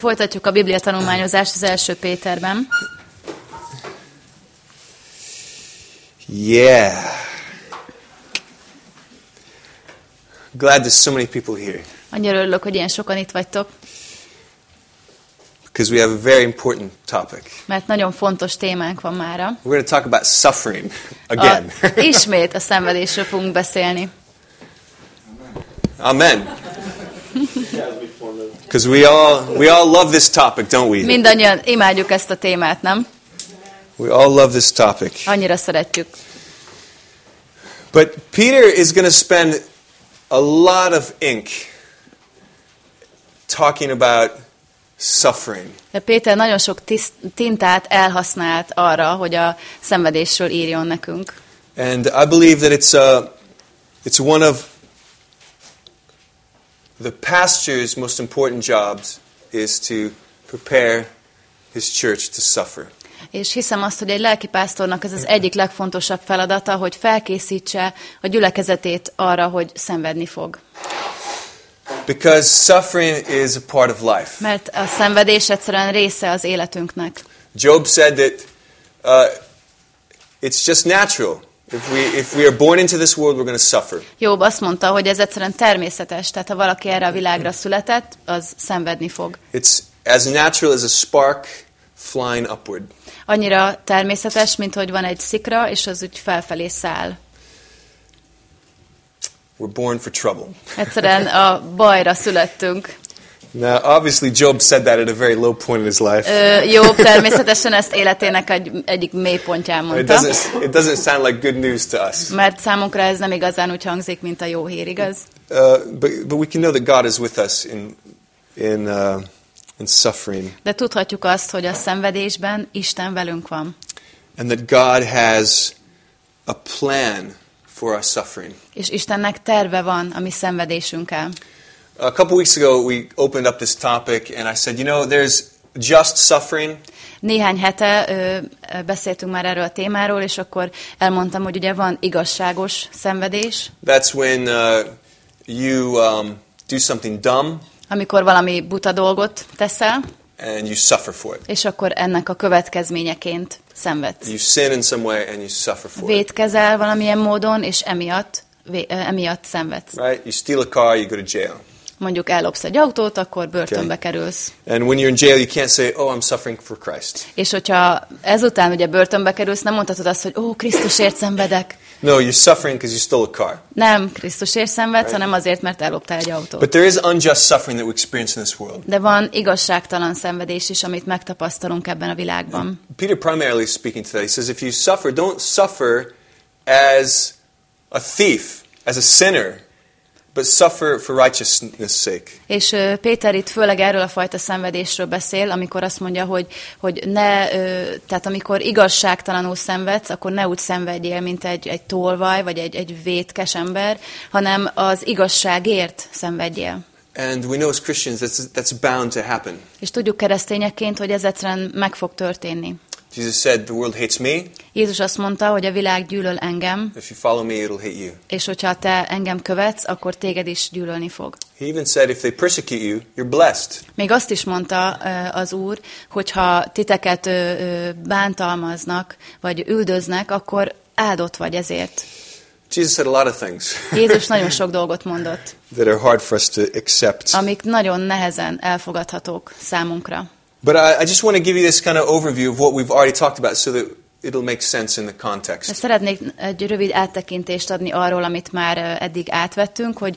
Folytatjuk a Biblia tanulmányozást az első Péterben. Yeah. Glad there's so many people here Annyira örülök, hogy ilyen sokan itt vagytok, because we have a very important topic. mert nagyon fontos témánk van mára. We're going to talk about suffering A, again. ismét a szenvedésről fogunk beszélni. Amen. Because we all we all love this topic, don't we? Mindannyian imádjuk ezt a témát, nem? We all love this topic. Annyira szeretjük. But Peter is going to spend a lot of ink talking about suffering. De Péter nagyon sok tiszt, tintát elhasznált arra, hogy a szenvedésről írjon nekünk. And I believe that it's a it's one of the pastor's most important jobs is to prepare his church to suffer. És hiszem azt, hogy egy lelkipásztornak ez az egyik legfontosabb feladata, hogy felkészítse a gyülekezetét arra, hogy szenvedni fog. Because suffering is a part of life. Mert a szenvedés egyszerűen része az életünknek. Job said that uh, it's just natural. If we, if we are born into this world, we're going to suffer. Jobb azt mondta, hogy ez egyszerűen természetes, tehát ha valaki erre a világra született, az szenvedni fog. It's as natural as a spark flying upward. Annyira természetes, mint hogy van egy szikra, és az úgy felfelé száll. We're born for trouble. Egyszerűen a bajra születtünk. Now, obviously, Job said that at a very low point in his life. Ö, Jobb természetesen ezt életének egy, egyik mélypontján It mondta. doesn't, it doesn't sound like good news to us. Mert számunkra ez nem igazán úgy hangzik, mint a jó hír, igaz? Uh, but, but we can know that God is with us in, in, uh, in suffering De tudhatjuk azt, hogy a szenvedésben Isten velünk van. and that God has a plan for our suffering. És Istennek terve van a mi szenvedésünkkel. A couple weeks ago, we opened up this topic, and I said, you know, there's just suffering, Néhány hete ö, beszéltünk már erről a témáról, és akkor elmondtam, hogy ugye van igazságos szenvedés, That's when uh, you um, do something dumb amikor valami buta dolgot teszel, and you suffer for it. és akkor ennek a következményeként szenvedsz. You sin in some way and you suffer for it. Vétkezel valamilyen módon, és emiatt, vé, emiatt szenvedsz. Right? You steal a car, you go to jail. Mondjuk ellopsz egy autót, akkor börtönbe kerülsz. And when you're in jail, you can't say, oh, I'm suffering for Christ. És hogyha ezután ugye börtönbe kerülsz, nem mondhatod azt, hogy ó, Krisztusért szenvedek. No, you're suffering because you stole a car. Nem Krisztusért szenvedsz, hanem azért, mert elloptál egy autót. But there is unjust suffering that we experience in this world. De van igazságtalan szenvedés is, amit megtapasztalunk ebben a világban. Peter primarily speaking to that. He says, if you suffer, don't suffer as a thief, as a sinner, but suffer for righteousness' sake. És Péter itt főleg erről a fajta szenvedésről beszél, amikor azt mondja, hogy, hogy ne, tehát amikor igazságtalanul szenvedsz, akkor ne úgy szenvedjél, mint egy, egy tolvaj, vagy egy, egy vétkes ember, hanem az igazságért szenvedjél. And we know as Christians that's, that's bound to happen. És tudjuk keresztényekként, hogy ez egyszerűen meg fog történni. Jesus said, the world hates me. Jézus azt mondta, hogy a világ gyűlöl engem, If you follow me, it'll hate you. és hogyha te engem követsz, akkor téged is gyűlölni fog. He even said, if they persecute you, you're blessed. Még azt is mondta az Úr, hogyha titeket bántalmaznak, vagy üldöznek, akkor áldott vagy ezért. Jesus said a lot of things Jézus nagyon sok dolgot mondott, that are hard for us to accept. amik nagyon nehezen elfogadhatók számunkra. But I, I just want to give you this kind of overview of what we've already talked about so that it'll make sense in the context. szeretnék egy rövid áttekintést adni arról, amit már eddig átvettünk, hogy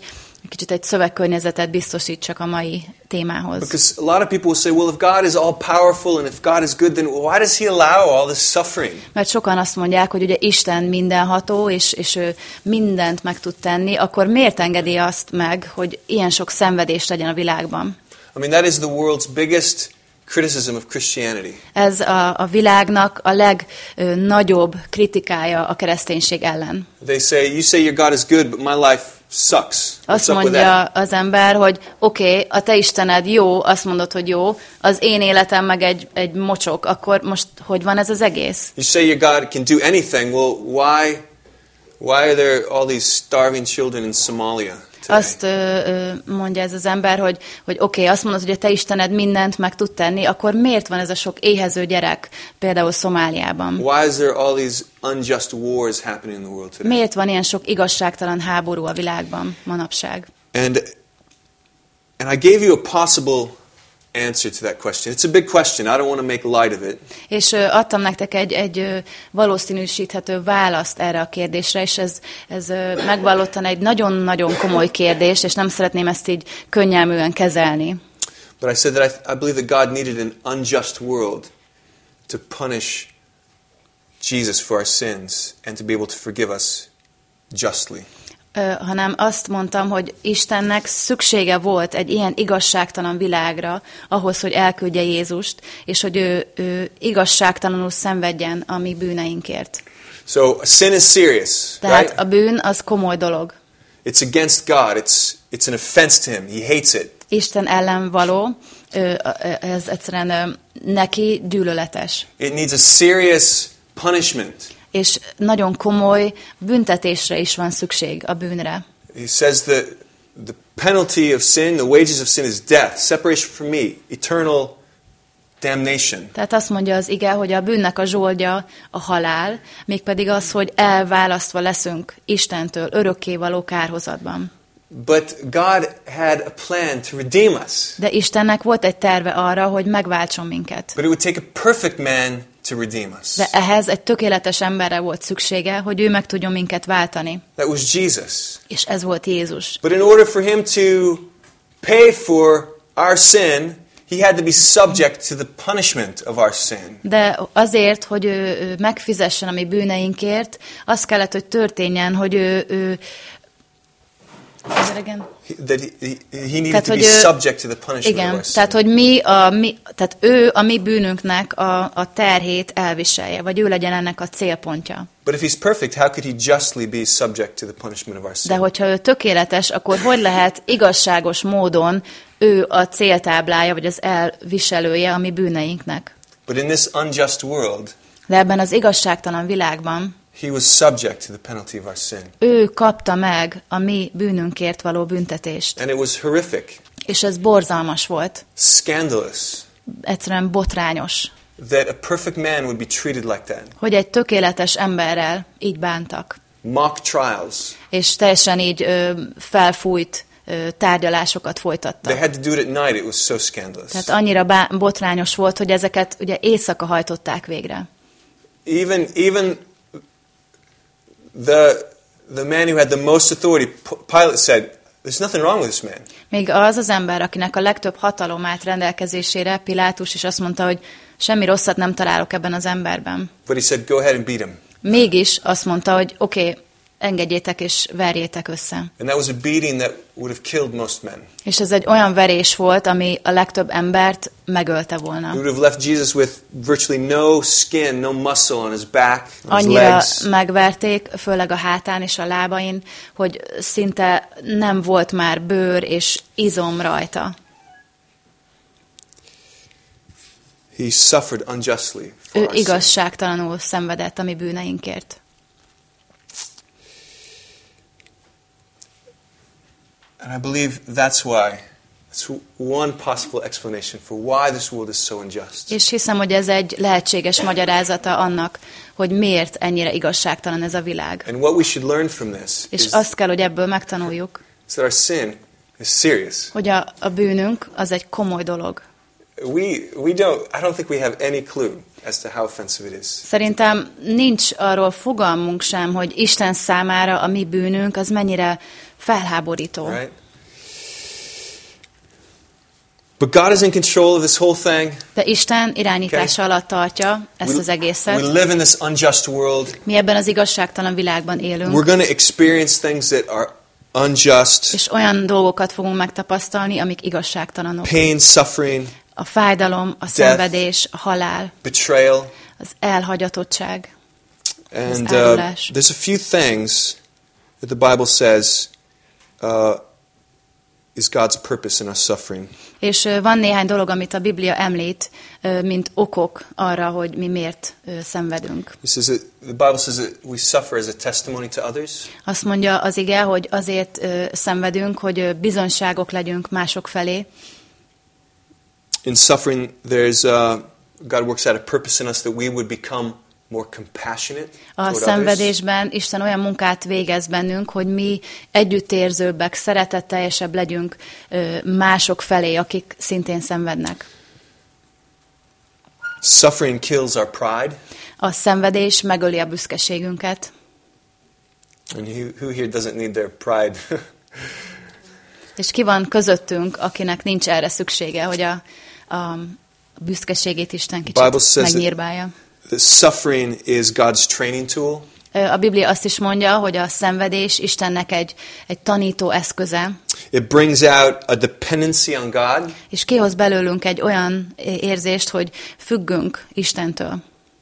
kicsit egy szövegkörnyezetet biztosítsak a mai témához. Because a lot of people will say, well, if God is all powerful and if God is good, then why does He allow all this suffering? Mert sokan azt mondják, hogy ugye Isten mindenható, és, és ő mindent meg tud tenni, akkor miért engedi azt meg, hogy ilyen sok szenvedés legyen a világban? I mean, that is the world's biggest criticism of Christianity. Ez a, a világnak a legnagyobb kritikája a kereszténység ellen. They say, you say your God is good, but my life sucks. What's Azt mondja az ember, hogy oké, okay, a te Istened jó, azt mondod, hogy jó, az én életem meg egy, egy mocsok, akkor most hogy van ez az egész? You say your God can do anything. Well, why, why are there all these starving children in Somalia? Azt ö, ö, mondja ez az ember, hogy, hogy oké, okay, azt mondod, hogy a te Istened mindent meg tud tenni, akkor miért van ez a sok éhező gyerek például Szomáliában? Why is there all these unjust wars happening in the world today? Miért van ilyen sok igazságtalan háború a világban manapság? And and I gave you a possible answer to that question. It's a big question. I don't want to make light of it. És ö, adtam nektek egy, egy valószínűsíthető választ erre a kérdésre, és ez, ez egy nagyon-nagyon komoly kérdés, és nem szeretném ezt így könnyelműen kezelni. But I said that I, I believe that God needed an unjust world to punish Jesus for our sins and to be able to forgive us justly. Hanem azt mondtam, hogy Istennek szüksége volt egy ilyen igazságtalan világra ahhoz, hogy elküldje Jézust, és hogy ő, ő igazságtalanul szenvedjen a mi bűneinkért. So sin is serious, Tehát right? a bűn az komoly dolog. It's against God. It's it's an offense to him. He hates it. Isten ellen való, ez egyszerűen neki gyűlöletes. It needs a serious punishment. És nagyon komoly büntetésre is van szükség a bűnre. He says that the penalty of sin, the wages of sin is death, separation from me, eternal damnation. Tehát azt mondja az ige, hogy a bűnnek a zsoldja a halál, mégpedig az, hogy elválasztva leszünk Istentől örökkévaló kárhozatban. But God had a plan to redeem us. De Istennek volt egy terve arra, hogy megváltson minket. But it would take a perfect man to redeem us. De ehhez egy tökéletes emberre volt szüksége, hogy ő meg tudjon minket váltani. That was Jesus. És ez volt Jézus. But in order for him to pay for our sin, he had to be subject to the punishment of our sin. De azért, hogy ő, ő megfizessen a mi bűneinkért, az kellett, hogy történjen, hogy ő... ő igen. That he, he, needed Tehát, to be ő- subject to the punishment Igen, tehát hogy mi a, mi, tehát ő a mi bűnünknek a, a terhét elviselje, vagy ő legyen ennek a célpontja. But if he's perfect, how could he justly be subject to the punishment of our sin? De hogyha ő tökéletes, akkor hogy lehet igazságos módon ő a céltáblája, vagy az elviselője a mi bűneinknek? But in this unjust world, De ebben az igazságtalan világban he was subject to the penalty of our sin. ő kapta meg a mi bűnünkért való büntetést. And it was horrific, És ez borzalmas volt, scandalous, egyszerűen botrányos, that a perfect man would be treated like that. hogy egy tökéletes emberrel így bántak. Mock trials. és teljesen így ö, felfújt ö, tárgyalásokat They folytattak. had to do it at night. It was so scandalous. Tehát annyira bá- botrányos volt, hogy ezeket ugye éjszaka hajtották végre. Even even the the man who had the most authority, Pilate said, "There's nothing wrong with this man." Még az az ember, akinek a legtöbb hatalom állt rendelkezésére, Pilátus is azt mondta, hogy semmi rosszat nem találok ebben az emberben. But he said, "Go ahead and beat him." Mégis azt mondta, hogy oké, okay, engedjétek és verjétek össze. And that was a beating that would have killed most men. És ez egy olyan verés volt, ami a legtöbb embert megölte It volna. would have left Jesus with virtually no skin, no muscle on his back, on his Annyira legs. megverték, főleg a hátán és a lábain, hogy szinte nem volt már bőr és izom rajta. He suffered unjustly for Ő igazságtalanul szenvedett a mi bűneinkért. And I believe that's why. That's one possible explanation for why this world is so unjust. És hiszem, hogy ez egy lehetséges magyarázata annak, hogy miért ennyire igazságtalan ez a világ. And what we should learn from this És is, azt kell, hogy ebből megtanuljuk, is that our sin is serious. hogy a, a bűnünk az egy komoly dolog. We, we don't, I don't think we have any clue as to how offensive it is. Szerintem nincs arról fogalmunk sem, hogy Isten számára a mi bűnünk az mennyire felháborító. Right? But God is in control of this whole thing. De Isten irányítása alatt tartja ezt az we egészet. live in this unjust world. Mi ebben az igazságtalan világban élünk, We're going to experience things that are unjust és olyan dolgokat fogunk megtapasztalni, amik igazságtalanok. pain, suffering, A fájdalom, a szenvedés, a halál, betrayal. az elhagyatottság. And uh, there's a few things that the Bible says uh, is God's purpose in our suffering. És van néhány dolog, amit a Biblia említ, mint okok arra, hogy mi miért szenvedünk. He says that the Bible says that we suffer as a testimony to others. Azt mondja az ige, hogy azért szenvedünk, hogy bizonságok legyünk mások felé. In suffering, there's uh, God works out a purpose in us that we would become A szenvedésben Isten olyan munkát végez bennünk, hogy mi együttérzőbbek, szeretetteljesebb legyünk mások felé, akik szintén szenvednek. Suffering kills our pride. A szenvedés megöli a büszkeségünket. And who, who here doesn't need their pride? És ki van közöttünk, akinek ninch erre szüksége, hogy a, a büszkeségét Isten kicsit says that- megnyírbálja. That suffering is God's training tool. A Biblia azt is mondja, hogy a szenvedés Istennek egy, egy tanító eszköze, It brings out a dependency on God. és kihoz belőlünk egy olyan érzést, hogy függünk Istentől.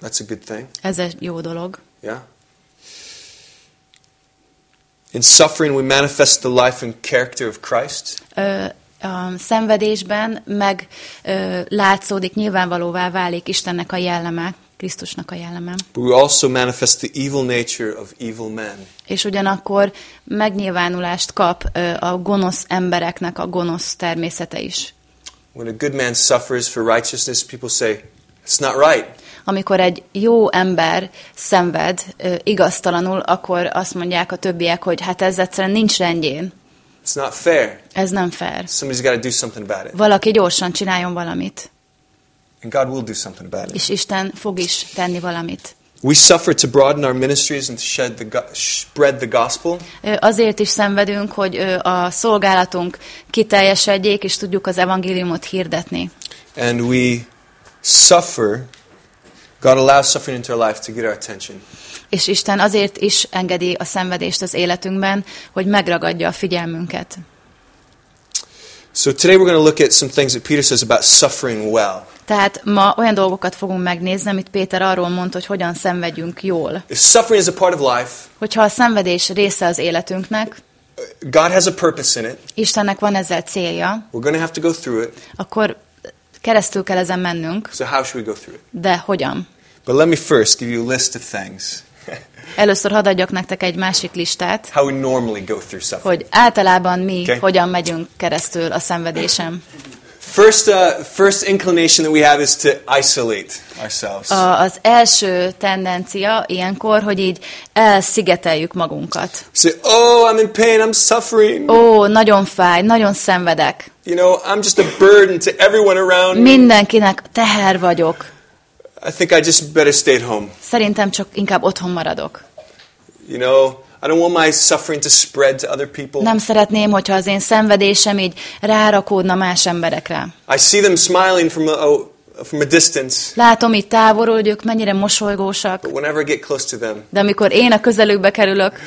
That's a good thing. Ez egy jó dolog. Yeah. In suffering, we manifest the life and character of Christ. Ö, a szenvedésben meg ö, látszódik, nyilvánvalóvá válik Istennek a jelleme, Krisztusnak a jelleme. But we also manifest the evil nature of evil men. És ugyanakkor megnyilvánulást kap a gonosz embereknek a gonosz természete is. When a good man suffers for righteousness, people say, it's not right. Amikor egy jó ember szenved igaztalanul, akkor azt mondják a többiek, hogy hát ez egyszerűen nincs rendjén. It's not fair. Ez nem fair. Somebody's got to do something about it. Valaki gyorsan csináljon valamit, And God will do something about it. és Isten fog is tenni valamit. We suffer to broaden our ministries and to shed the spread the gospel. Azért is szenvedünk, hogy a szolgálatunk kiteljesedjék, és tudjuk az evangéliumot hirdetni. And we suffer. God allows suffering into our life to get our attention. És Isten azért is engedi a szenvedést az életünkben, hogy megragadja a figyelmünket. So today we're going to look at some things that Peter says about suffering well. Tehát ma olyan dolgokat fogunk megnézni, amit Péter arról mondta, hogy hogyan szenvedjünk jól. If suffering is a part of life, Hogyha a szenvedés része az életünknek, God has a purpose in it. Istennek van ezzel célja, We're going to have to go through it. akkor keresztül kell ezen mennünk, So how should we go through it? de hogyan? But let me first give you a list of things Először hadd adjak nektek egy másik listát, how we normally go through suffering. hogy általában mi Okay. hogyan megyünk keresztül a szenvedésem. First, uh, first inclination that we have is to isolate ourselves. A, az első tendencia ilyenkor, hogy így elszigeteljük magunkat. Say, oh, I'm in pain, I'm suffering. Ó, nagyon fáj, nagyon szenvedek. You know, I'm just a burden to everyone around me. Mindenkinek teher vagyok. I think I just better stay at home. Szerintem csak inkább otthon maradok. You know, I don't want my suffering to spread to other people. Nem szeretném, hogyha az én szenvedésem így rárakódna más emberekre. I see them smiling from a, oh, from a distance, Látom itt távolról, hogy ők mennyire mosolygósak, but whenever I get close to them, de amikor én a közelükbe kerülök,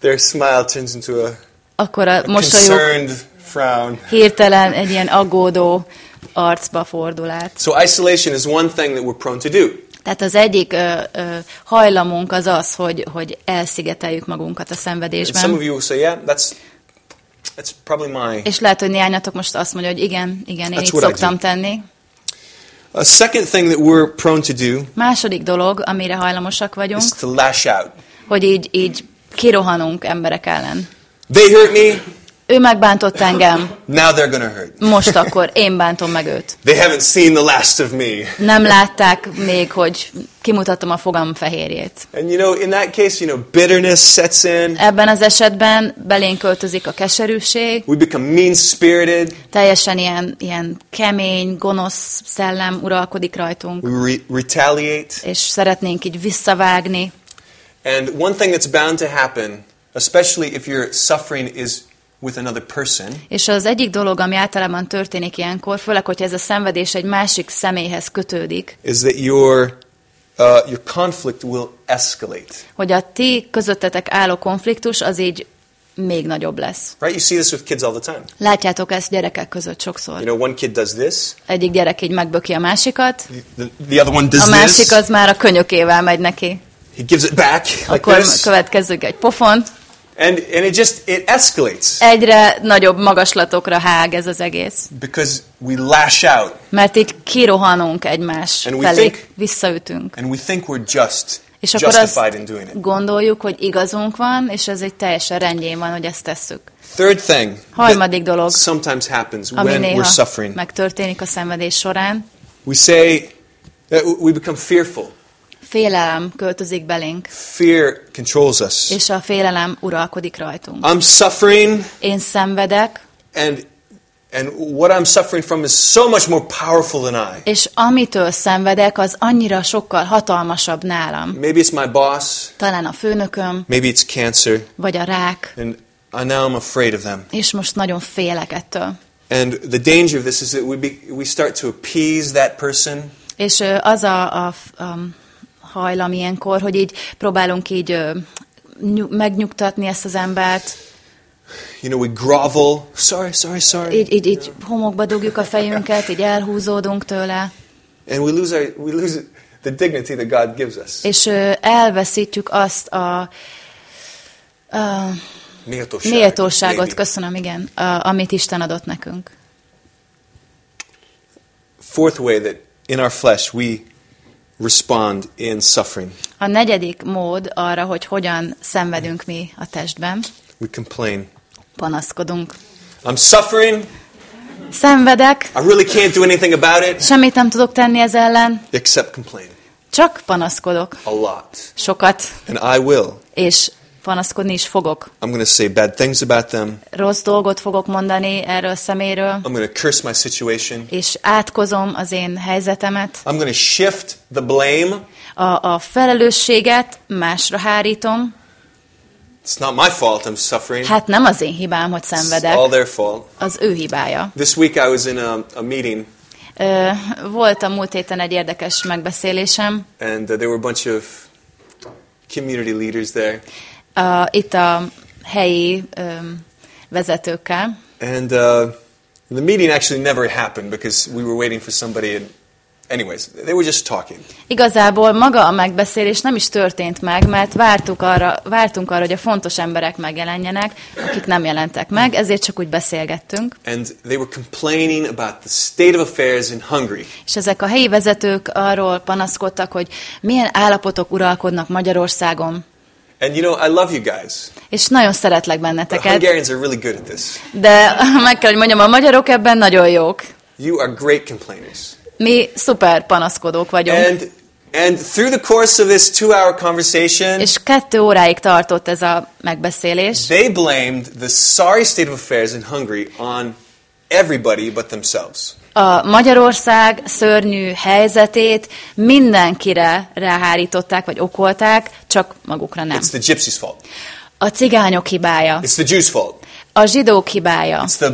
their smile turns into a, akkor a a concerned frown. hirtelen egy ilyen aggódó arcba fordul át. So isolation is one thing that we're prone to do. Tehát az egyik ö, ö, hajlamunk az az, hogy, hogy elszigeteljük magunkat a And some of szenvedésben. you will say, yeah, that's that's probably my. És lehet, hogy néhányatok most azt mondja, hogy igen, igen, én így szoktam tenni. A second thing that we're prone to do Második dolog, amire hajlamosak vagyunk, is to lash out. hogy így, így kirohanunk emberek ellen. They hurt me, Ő megbántott engem, now they're to hurt. most akkor én bántom meg őt. They haven't seen the last of me. Nem látták még, hogy kimutattam a fogam fehérjét. And you know, in that case, you know, bitterness sets in. Ebben az esetben belénk költözik a keserűség, We become mean spirited. teljesen ilyen, ilyen kemény, gonosz szellem uralkodik rajtunk, We re- retaliate. és szeretnénk így visszavágni. And one thing that's bound to happen, especially if your suffering is with another person, És az egyik dolog, ami általában történik ilyenkor, főleg, hogyha ez a szenvedés egy másik személyhez kötődik, is that your uh, your conflict will escalate. hogy a ti közöttetek álló konfliktus az így még nagyobb lesz. Right? You see this with kids all the time. Látjátok ezt gyerekek között sokszor. You know, one kid does this, Egyik gyerek így megböki a másikat, the, the other one does a másik this. az már a könyökével megy neki. He gives it back like Akkor this. következzük egy pofont, And, and it just, it escalates Egyre nagyobb magaslatokra hág ez az egész. because we lash out Mert így kirohanunk egymás And felé, think- visszaütünk. and we think we're just, És akkor azt gondoljuk, hogy igazunk van, és ez egy teljesen rendjén van, hogy ezt tesszük. Third thing Harmadik dolog, sometimes happens ami when néha we're suffering. megtörténik a szenvedés során, We say that we become fearful. Félelem költözik belénk, Fear controls us. és a félelem uralkodik rajtunk. I'm suffering Én szenvedek, and and what I'm suffering from is so much more powerful than I. és amitől szenvedek, az annyira sokkal hatalmasabb nálam. Maybe it's my boss, Talán a főnököm, maybe it's cancer, vagy a rák, and I, now I'm afraid of them. és most nagyon félek ettől. And the danger of this is that we be, we start to appease that person, És az a, a, a hajlam ilyenkor, hogy így próbálunk így megnyugtatni ezt az embert, you know, we grovel. Sorry, sorry, sorry. így, így, így homokba dugjuk a fejünket, így elhúzódunk tőle, And we lose our we lose the dignity that God gives us. és elveszítjük azt a, a Méltóság, méltóságot, maybe. köszönöm, igen, a, amit Isten adott nekünk. Fourth way that in our flesh we respond in suffering. A negyedik mód arra, hogy hogyan szenvedünk mi a testben, We complain. panaszkodunk. I'm suffering. Szenvedek, I really can't do anything about it semmit nem tudok tenni ez ellen, except complain csak panaszkodok. a lot. Sokat, And I will. és panaszkodni is fogok. I'm going to say bad things about them. Rossz dolgot fogok mondani erről a szeméről, I'm going to curse my situation. és átkozom az én helyzetemet. I'm going to shift the blame. A, a felelősséget másra hárítom. It's not my fault I'm suffering. Hát nem az én hibám, hogy It's szenvedek, all their fault. az ő hibája. This week I was in a, a meeting Ö, Volt a múlt héten egy érdekes megbeszélésem. and uh, there were a bunch of community leaders there. A, itt a helyi ö, vezetőkkel. And uh, the meeting actually never happened because we were waiting for somebody. And anyways, they were just talking. Igazából maga a megbeszélés nem is történt meg, mert vártuk arra, vártunk arra, hogy a fontos emberek megjelenjenek, akik nem jelentek meg, ezért csak úgy beszélgettünk. And they were complaining about the state of affairs in Hungary. És ezek a helyi vezetők arról panaszkodtak, hogy milyen állapotok uralkodnak Magyarországon. And you know, I love you guys. És nagyon szeretlek The benneteket, Hungarians are really good at this. de meg kell, hogy mondjam, a magyarok ebben nagyon jók. You are great complainers. Mi szuper panaszkodók vagyunk. And and through the course of this two-hour conversation, És kettő óráig tartott ez a megbeszélés, they blamed the sorry state of affairs in Hungary on everybody but themselves. A Magyarország szörnyű helyzetét mindenkire ráhárították, vagy okolták, csak magukra nem. It's the gypsies' fault. A cigányok hibája, It's the Jews' fault. A zsidók hibája, It's the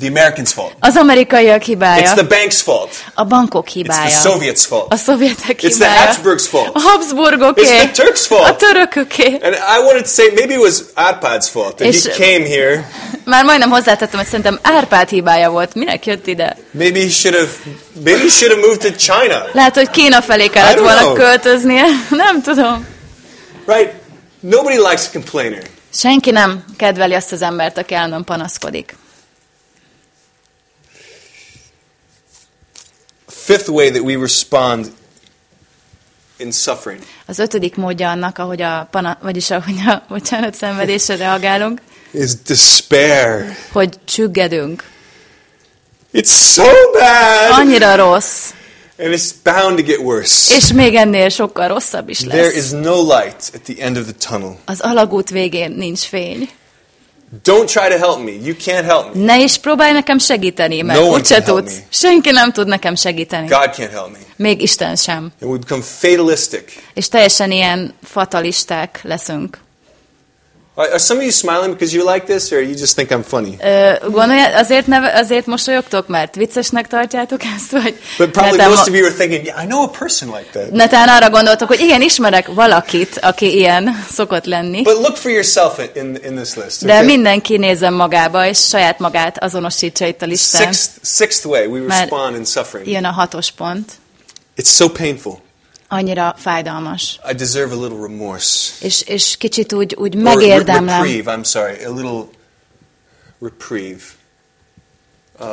the Americans' fault. az amerikaiak It's hibája, the bank's fault. a bankok It's hibája, the Soviets' fault. a szovjetek It's the hibája, Habsburgs' fault. a Habsburgoké, It's the Turks' fault. a törököké. And I wanted to say maybe it was Arpad's fault that he came here. Már majdnem hozzátettem, hogy szerintem Árpád hibája volt. Minek jött ide? Maybe he should have maybe he should have moved to China. Lehet, hogy Kína felé kellett volna know. költöznie. Nem tudom. Right? Nobody likes a complainer. Senki nem kedveli azt az embert, aki állandóan panaszkodik. Fifth way that we respond in suffering Az ötödik módja annak, ahogy a, pana, vagyis ahogy a bocsánat, szenvedésre reagálunk, is despair. hogy csüggedünk. It's so bad. Annyira rossz, And it's bound to get worse. és még ennél sokkal rosszabb is There lesz. is no light at the end of the tunnel. Az alagút végén nincs fény. Don't try to help me. You can't help me. Ne is próbálj nekem segíteni, mert No úgyse tudsz. Senki nem tud nekem segíteni. God can't help me. Még Isten sem. And we become fatalistic. És teljesen ilyen fatalisták leszünk. Are, some of you smiling because you like this, or you just think I'm funny? Gondolja, azért, neve, azért mosolyogtok, mert viccesnek tartjátok ezt, vagy But probably netán, most of you are thinking, yeah, I know a person like that. netán arra gondoltok, hogy igen, ismerek valakit, aki ilyen szokott lenni, But look for yourself in, in, this list. de okay? mindenki nézzen magába, és saját magát azonosítsa itt a listán. Sixth, sixth way we respond in suffering. Jön a hatos pont. It's so painful. Annyira fájdalmas. I deserve a little remorse. És, és kicsit úgy, úgy Or megérdemlem. reprieve, I'm sorry, a little reprieve. Uh,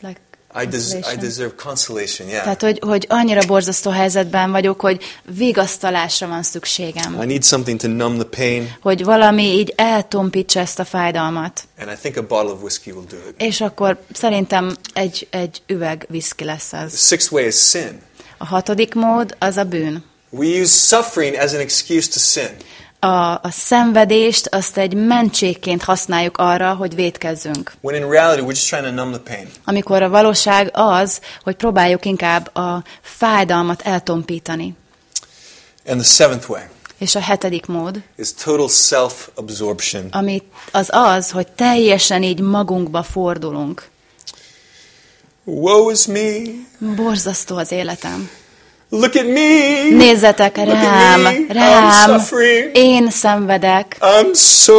Like, I, des- I deserve consolation, yeah. Tehát, hogy, hogy annyira borzasztó helyzetben vagyok, hogy vigasztalásra van szükségem. I need something to numb the pain, Hogy valami így eltompítsa ezt a fájdalmat. and I think a bottle of whiskey will do it. És akkor szerintem egy, egy üveg viszki lesz The az. sixth way is sin. A hatodik mód az a bűn. We use suffering as an excuse to sin. A, a szenvedést azt egy mentségként használjuk arra, hogy védkezzünk. When in reality, we're just trying to numb the pain. Amikor a valóság az, hogy próbáljuk inkább a fájdalmat eltompítani. And the seventh way És a hetedik mód, is total self absorption. ami az az, hogy teljesen így magunkba fordulunk. Woe is me. Borzasztó az életem. Look at me. Nézzetek rám, me. Rám, én szenvedek, I'm so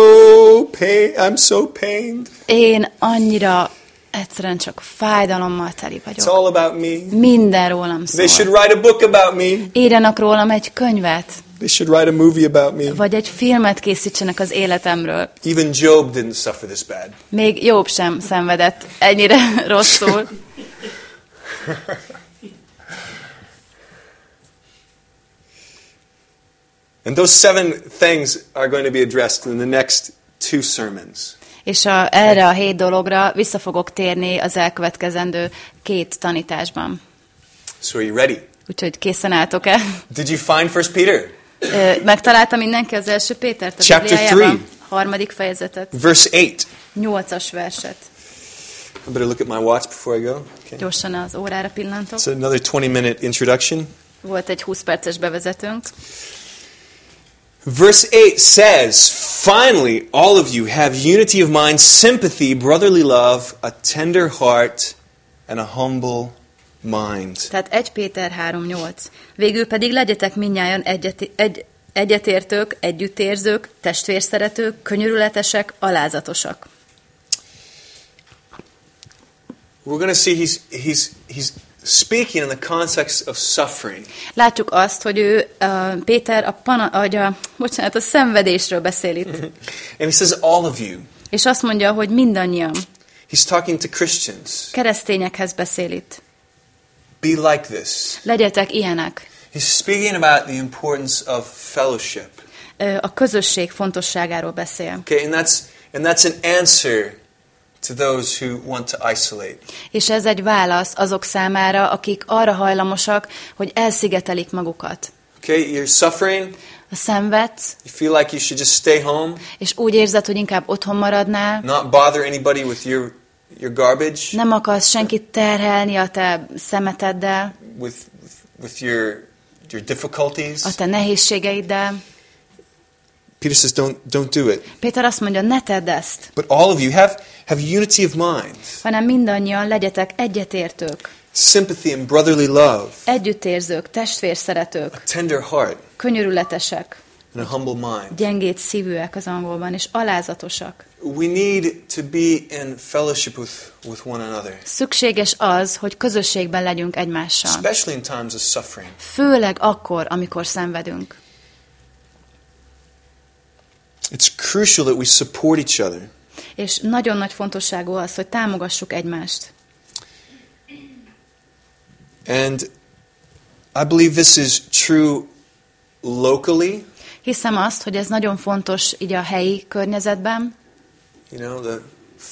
pain. I'm so pained. én annyira egyszerűen csak fájdalommal teli It's vagyok. all about me. Minden rólam They should szól. write a book about me. Írjanak rólam egy könyvet, They should write a movie about me. vagy egy filmet készítsenek az életemről. Even Job didn't suffer this bad. Még Jobb sem szenvedett ennyire rosszul. And those seven things are going to be addressed in the next two sermons. És a, erre a hét dologra vissza fogok térni az elkövetkezendő két tanításban. So are you ready? Úgyhogy készen álltok-e? Did you find First Peter? Ö, Megtalálta mindenki az első Pétert a Chapter Bibliájában? three. Harmadik fejezetet, Verse 8. nyolcas verset. I better look at my watch before I go. Okay. Gyorsan az órára pillantok. It's another 20 minute introduction. Volt egy 20 perces bevezetőnk. Verse 8 says, Finally, all of you have unity of mind, sympathy, brotherly love, a tender heart, and a humble mind. Tehát 1 Péter 3.8. Végül pedig legyetek minnyáján egyet, egy, egyetértők, együttérzők, testvérszeretők, könyörületesek, alázatosak. We're going to see he's, he's, he's speaking in the context of suffering. Látjuk azt, hogy ő, uh, Péter a, pana, vagy a, bocsánat, a szenvedésről beszél itt. And he says, All of you. És azt mondja, hogy mindannyian He's talking to Christians. keresztényekhez beszél itt. Be like this. Legyetek ilyenek. He's speaking about the importance of fellowship. A közösség fontosságáról beszél. Okay, and that's, and that's an answer to those who want to isolate. És ez egy válasz azok számára, akik arra hajlamosak, hogy elszigetelik magukat. Okay, you're suffering, A szenvedsz, you feel like you should just stay home, és úgy érzed, hogy inkább otthon maradnál, not bother anybody with your, your garbage, nem akarsz senkit terhelni a te szemeteddel, with, with, with your, your difficulties. a te nehézségeiddel. Peter says, don't, don't do it. Péter azt mondja, ne tedd ezt, But all of you have, have unity of mind, hanem mindannyian legyetek egyetértők, sympathy and brotherly love, együttérzők, testvérszeretők, a tender heart, könyörületesek, and a humble mind. gyengét szívűek az angolban, és alázatosak. We need to be in fellowship with, with one another, Szükséges az, hogy közösségben legyünk egymással. especially in times of suffering. Főleg akkor, amikor szenvedünk. It's crucial that we support each other. És nagyon nagy fontosságú az, hogy támogassuk egymást. And I believe this is true locally. Hiszem azt, hogy ez nagyon fontos így a helyi környezetben. You know, the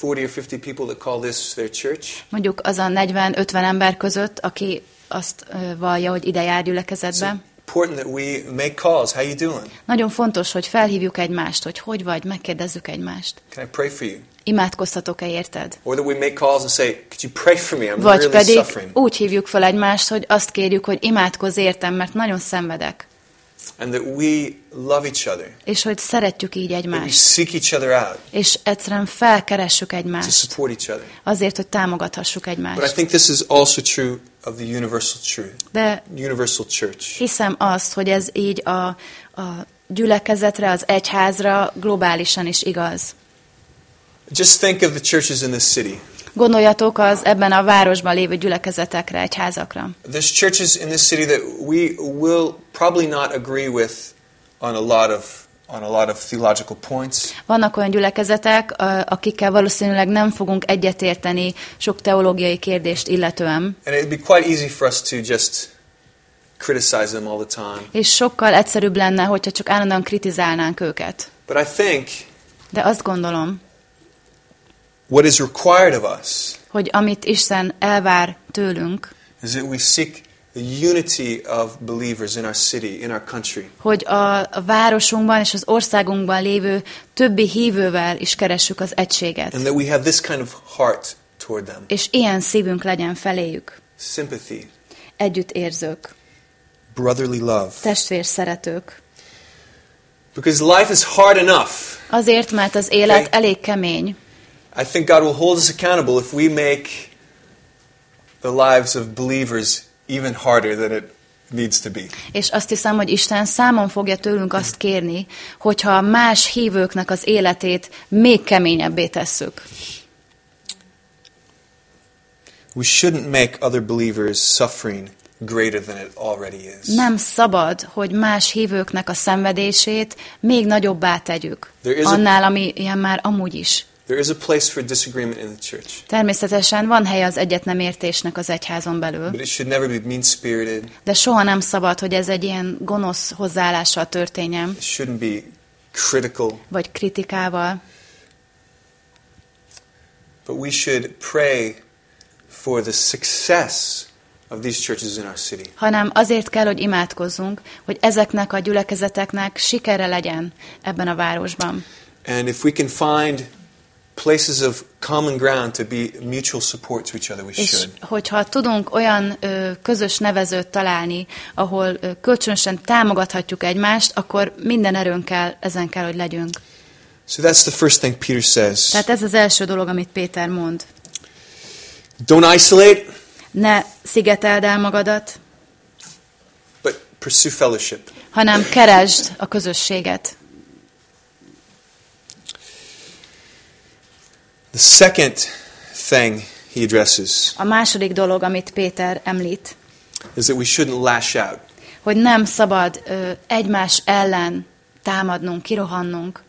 40 or 50 people that call this their church. Mondjuk az a 40-50 ember között, aki azt vallja, hogy ide jár gyülekezetbe. important that we make calls. How you doing? Nagyon fontos, hogy felhívjuk egymást, hogy hogy vagy, megkérdezzük egymást. Can I pray for you? Imádkoztatok-e érted? Or that we make calls and say, could you pray for me? I'm Vagy really pedig suffering. úgy hívjuk fel egymást, hogy azt kérjük, hogy imádkozz értem, mert nagyon szenvedek. And that we love each other. És hogy szeretjük így That we egymást. seek each other out És egyszerűen felkeressük to egymást. support each other. Azért, hogy támogathassuk But I egymást. think this is also true of the universal truth, De universal church. hiszem azt, hogy ez így a, a gyülekezetre, az egyházra globálisan is igaz. Just think of the churches in this city. Gondoljatok az ebben a városban lévő gyülekezetekre, egyházakra. There's churches in this city that we will probably not agree with on a lot of on a lot of theological points. Vannak olyan gyülekezetek, akikkel valószínűleg nem fogunk egyetérteni sok teológiai kérdést illetően, And it'd be quite easy for us to just criticize them all the time. és sokkal egyszerűbb lenne, hogyha csak állandóan kritizálnánk őket. But I think De azt gondolom, what is required of us hogy amit Isten elvár tőlünk, is that we seek the unity of believers in our city, in our country. hogy a, városunkban és az országunkban lévő többi hívővel is keressük az egységet. And that we have this kind of heart toward them. És ilyen szívünk legyen feléjük. Sympathy, Együttérzők, brotherly love. testvér szeretők. Because life is hard enough. Azért, mert az élet Okay. elég kemény, I think God will hold us accountable if we make the lives of believers even harder than it needs to be. és azt hiszem, hogy Isten számon fogja tőlünk azt kérni, hogyha más hívőknek az életét még keményebbé tesszük. We shouldn't make other believers' suffering greater than it already is. Nem szabad, hogy más hívőknek a szenvedését még nagyobbá tegyük, annál, ami ilyen már amúgy is. There is a place for disagreement in the church, Természetesen van helye az egyetnemértésnek az egyházon belül, but it should never be mean spirited. de soha nem szabad, hogy ez egy ilyen gonosz hozzáállással történjen, It shouldn't be critical, vagy kritikával, but we should pray for the success of these churches in our city. hanem azért kell, hogy imádkozzunk, hogy ezeknek a gyülekezeteknek sikere legyen ebben a városban. And if we can find places of common ground to be mutual support to each other, we És should. hogyha tudunk olyan ö, közös nevezőt találni, ahol ö, kölcsönösen támogathatjuk egymást, akkor minden erőnkkel ezen kell, hogy legyünk. So that's the first thing Peter says. Tehát ez az első dolog, amit Péter mond. Don't isolate, Ne szigeteld el magadat, but pursue fellowship. hanem keresd a közösséget. The second thing he addresses A második dolog, amit Péter említ, is that we shouldn't lash out. hogy nem szabad ö, egymás ellen támadnunk, kirohannunk.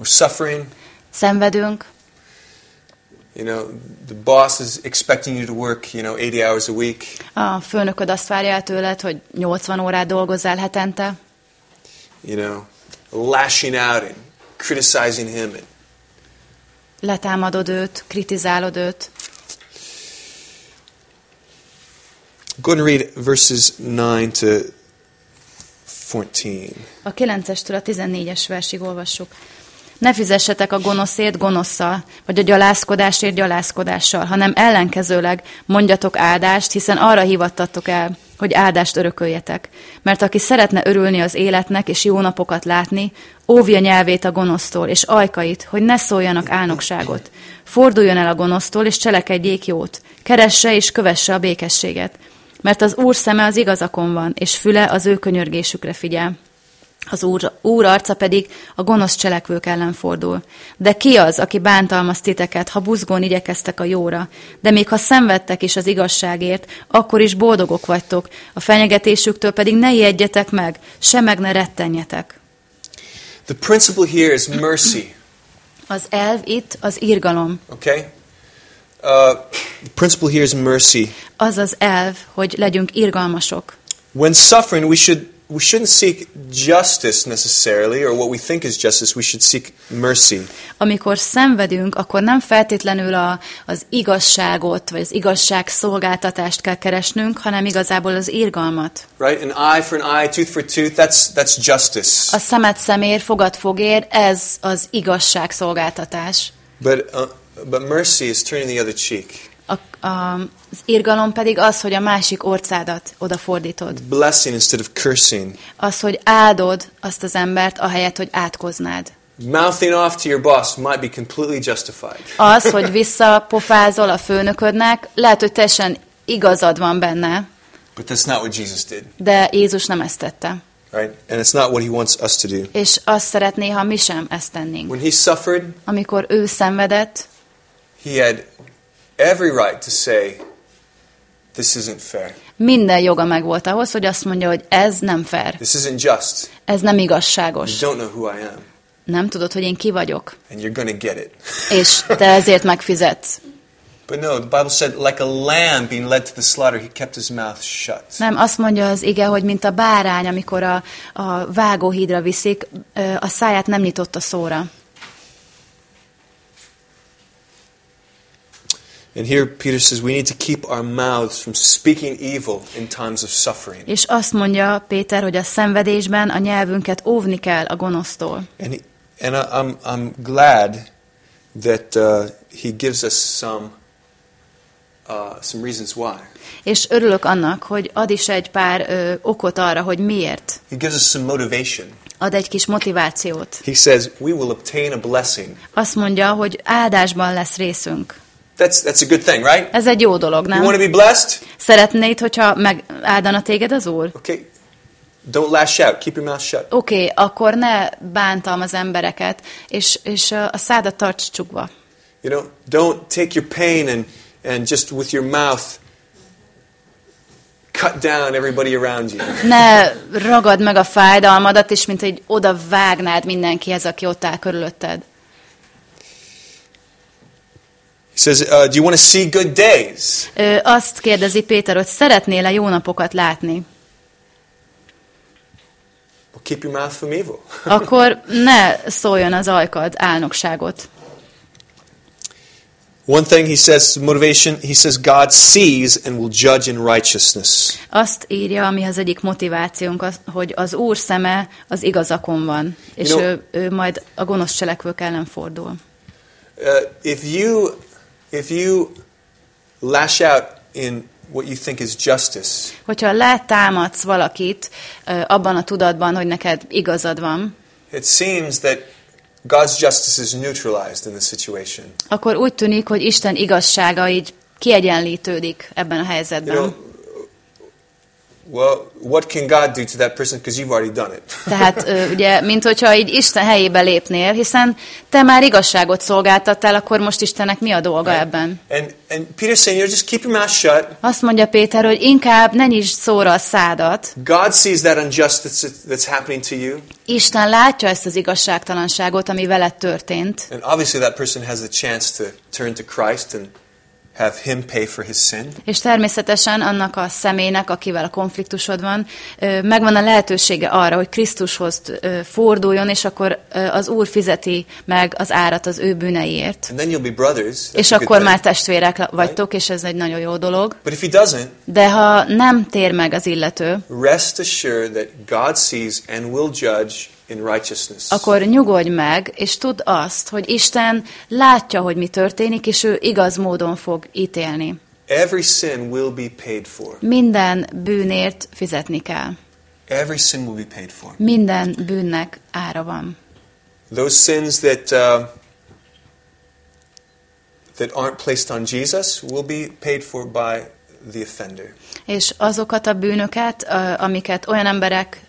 We're suffering. Szenvedünk, You know, the boss is expecting you to work, you know, 80 hours a week. a főnököd azt várja el tőled, hogy 80 órát dolgozzál hetente, You know, lashing out and criticizing him. And letámadod őt, kritizálod őt. go and read verses 9 to 14. A 9-estől a 14-es versig olvassuk. Ne fizessetek a gonoszért gonosszal, vagy a gyalázkodásért gyalázkodással, hanem ellenkezőleg mondjatok áldást, hiszen arra hivattatok el, hogy áldást örököljetek. Mert aki szeretne örülni az életnek és jó napokat látni, óvja nyelvét a gonosztól és ajkait, hogy ne szóljanak álnokságot. Forduljon el a gonosztól és cselekedjék jót. Keresse és kövesse a békességet. Mert az Úr szeme az igazakon van, és füle az ő könyörgésükre figyel. Az úr, úr arca pedig a gonosz cselekvők ellen fordul. De ki az, aki bántalmaz titeket, ha buzgón igyekeztek a jóra? De még ha szenvedtek is az igazságért, akkor is boldogok vagytok, a fenyegetésüktől pedig ne ijedjetek meg, se meg ne rettenjetek. The principle here is mercy, Az elv itt az irgalom. okay? Uh, the principle here is mercy. Az az elv, hogy legyünk irgalmasok. When suffering, we should we shouldn't seek justice necessarily, or what we think is justice. We should seek mercy. Amikor szenvedünk, akkor nem feltétlenül a, az igazságot, vagy az igazságszolgáltatást kell keresnünk, hanem igazából az irgalmat. Right? An eye for an eye, tooth for tooth. That's that's justice. A szemet szemér, fogad fogér, ez az igazságszolgáltatás. But uh, but mercy is turning the other cheek, A, a, az irgalom pedig az, hogy a másik orcádat odafordítod. blessing instead of cursing, Az, hogy áldod azt az embert, ahelyett, hogy átkoznád. mouthing off to your boss might be completely justified. Az, hogy visszapofázol a főnöködnek, lehet, hogy teljesen igazad van benne, But that's not what Jesus did, de Jézus nem ezt tette. right? And it's not what he wants us to do. És azt szeretné, ha mi sem ezt tennénk. When he suffered, Amikor ő szenvedett, he had every right to say, This isn't fair. Minden joga megvolt ahhoz, hogy azt mondja, hogy ez nem fair, This isn't just. ez nem You igazságos. don't know who I am. Nem tudod, hogy én ki vagyok, And you're to get it. és te ezért megfizetsz. But no, the Bible said, like a lamb being led to the slaughter, he kept his mouth shut. Nem, azt mondja az ige, hogy mint a bárány, amikor a, a vágóhídra viszik, a száját nem nyitotta szóra. And here Peter says we need to keep our mouths from speaking evil in times of suffering. És azt mondja Péter, hogy a szenvedésben a nyelvünket óvni kell a gonosztól. And, he, and I'm, I'm glad that uh, he gives us some, uh, some reasons why. És örülök annak, hogy ad is egy pár ö, okot arra, hogy miért. He gives us some motivation. Ad egy kis motivációt. He says we will obtain a blessing. Azt mondja, hogy áldásban lesz részünk. That's, that's a good thing, right? Ez egy jó dolog, You want to nem? be blessed? Szeretnéd, hogyha megáldana téged az Úr? Okay. Don't lash out. Keep your mouth shut. Oké, okay, akkor ne bántam az embereket, és, és a szádat tarts csukva. You know, don't take your pain and, and just with your mouth cut down everybody around you. Ne ragad meg a fájdalmadat, és mint hogy oda vágnád mindenkihez, aki ott áll körülötted. He says, uh, Do you want to see good days? Ö, azt kérdezi Péter, hogy szeretnél-e jó napokat látni? Well, keep your mouth from evil. Akkor ne szóljon az ajkad álnokságot. One thing he says, motivation, he says, God sees and will judge in righteousness. Azt írja, ami az egyik motivációnk, az, hogy az Úr szeme az igazakon van, és You know- ő, ő majd a gonosz cselekvők ellen fordul. Uh, if, you, if you lash out in what you think is justice, Hogyha letámadsz valakit abban a tudatban, hogy neked igazad van, it seems that God's justice is neutralized in the situation. akkor úgy tűnik, hogy Isten igazsága így kiegyenlítődik ebben a You helyzetben. know, well, what can God do to that person because you've already done it? Tehát ugye, mint hogyha így Isten helyébe lépnél, hiszen te már igazságot szolgáltattál, akkor most Istennek mi a dolga ebben? And, and Peter's saying, you just keep your mouth shut. Azt mondja Péter, hogy inkább ne nyisd szóra a szádat. God sees that injustice that's happening to you. Isten látja ezt az igazságtalanságot, ami veled történt, And obviously, that person has the chance to turn to Christ and have Him pay for his sin. és természetesen annak a személynek, akivel a konfliktusod van, megvan a lehetősége arra, hogy Krisztushoz forduljon, és akkor az Úr fizeti meg az árat az ő bűneiért. And then you'll be brothers. That's És akkor már testvérek la- vagytok, és ez egy nagyon jó dolog. But if He doesn't, De ha nem tér meg az illető, rest assured that God sees and will judge. Akkor nyugodj meg, és tudd azt, hogy Isten látja, hogy mi történik, és ő igaz módon fog ítélni. Every sin will be paid for. Minden bűnért fizetni kell. Every sin will be paid for. Minden bűnnek ára van. Those sins that uh, that aren't placed on Jesus will be paid for by the offender. És azokat a bűnöket, ö, amiket olyan emberek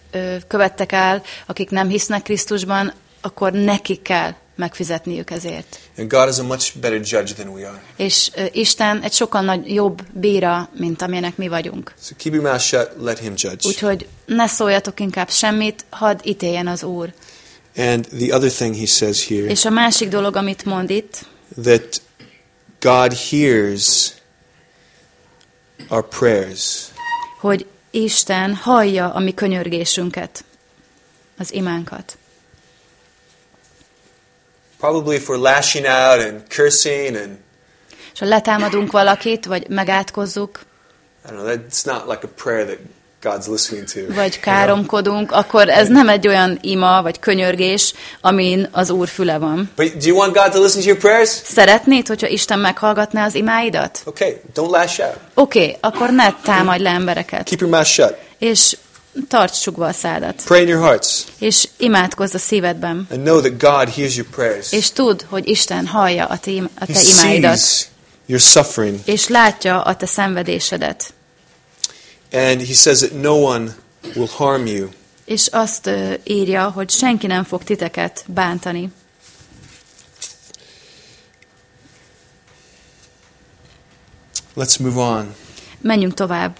követtek el, akik nem hisznek Krisztusban, akkor nekik kell megfizetniük ezért. And God is a much better judge than we are. És Isten egy sokkal nagy, jobb bíra, mint amilyenek mi vagyunk. So keep your mouth shut, let Him judge. Úgyhogy ne szóljatok inkább semmit, hadd ítéljen az Úr. And the other thing He says here És a másik dolog, amit mond itt, that God hears our prayers. hogy Isten hallja a mi könyörgésünket, az imánkat. Probably if we're lashing out and cursing and És ha letámadunk valakit, vagy megátkozzuk, I don't know, that's not like a prayer that God's listening to. vagy káromkodunk, akkor ez nem egy olyan ima, vagy könyörgés, amin az Úr füle van. But do you want God to listen to your prayers? Szeretnéd, hogyha Isten meghallgatná az imáidat? Okay, don't lash out. Oké, okay, akkor ne támadj le embereket, Keep your mouth shut. és tarts csukva a szádat, Pray in your hearts és imádkozz a szívedben, and know that God hears your prayers. és tudd, hogy Isten hallja a te, im- a He te imáidat, sees your suffering. és látja a te szenvedésedet. And he says that no one will harm you. És azt írja, hogy senki nem fog titeket bántani. Let's move on. Menjünk tovább.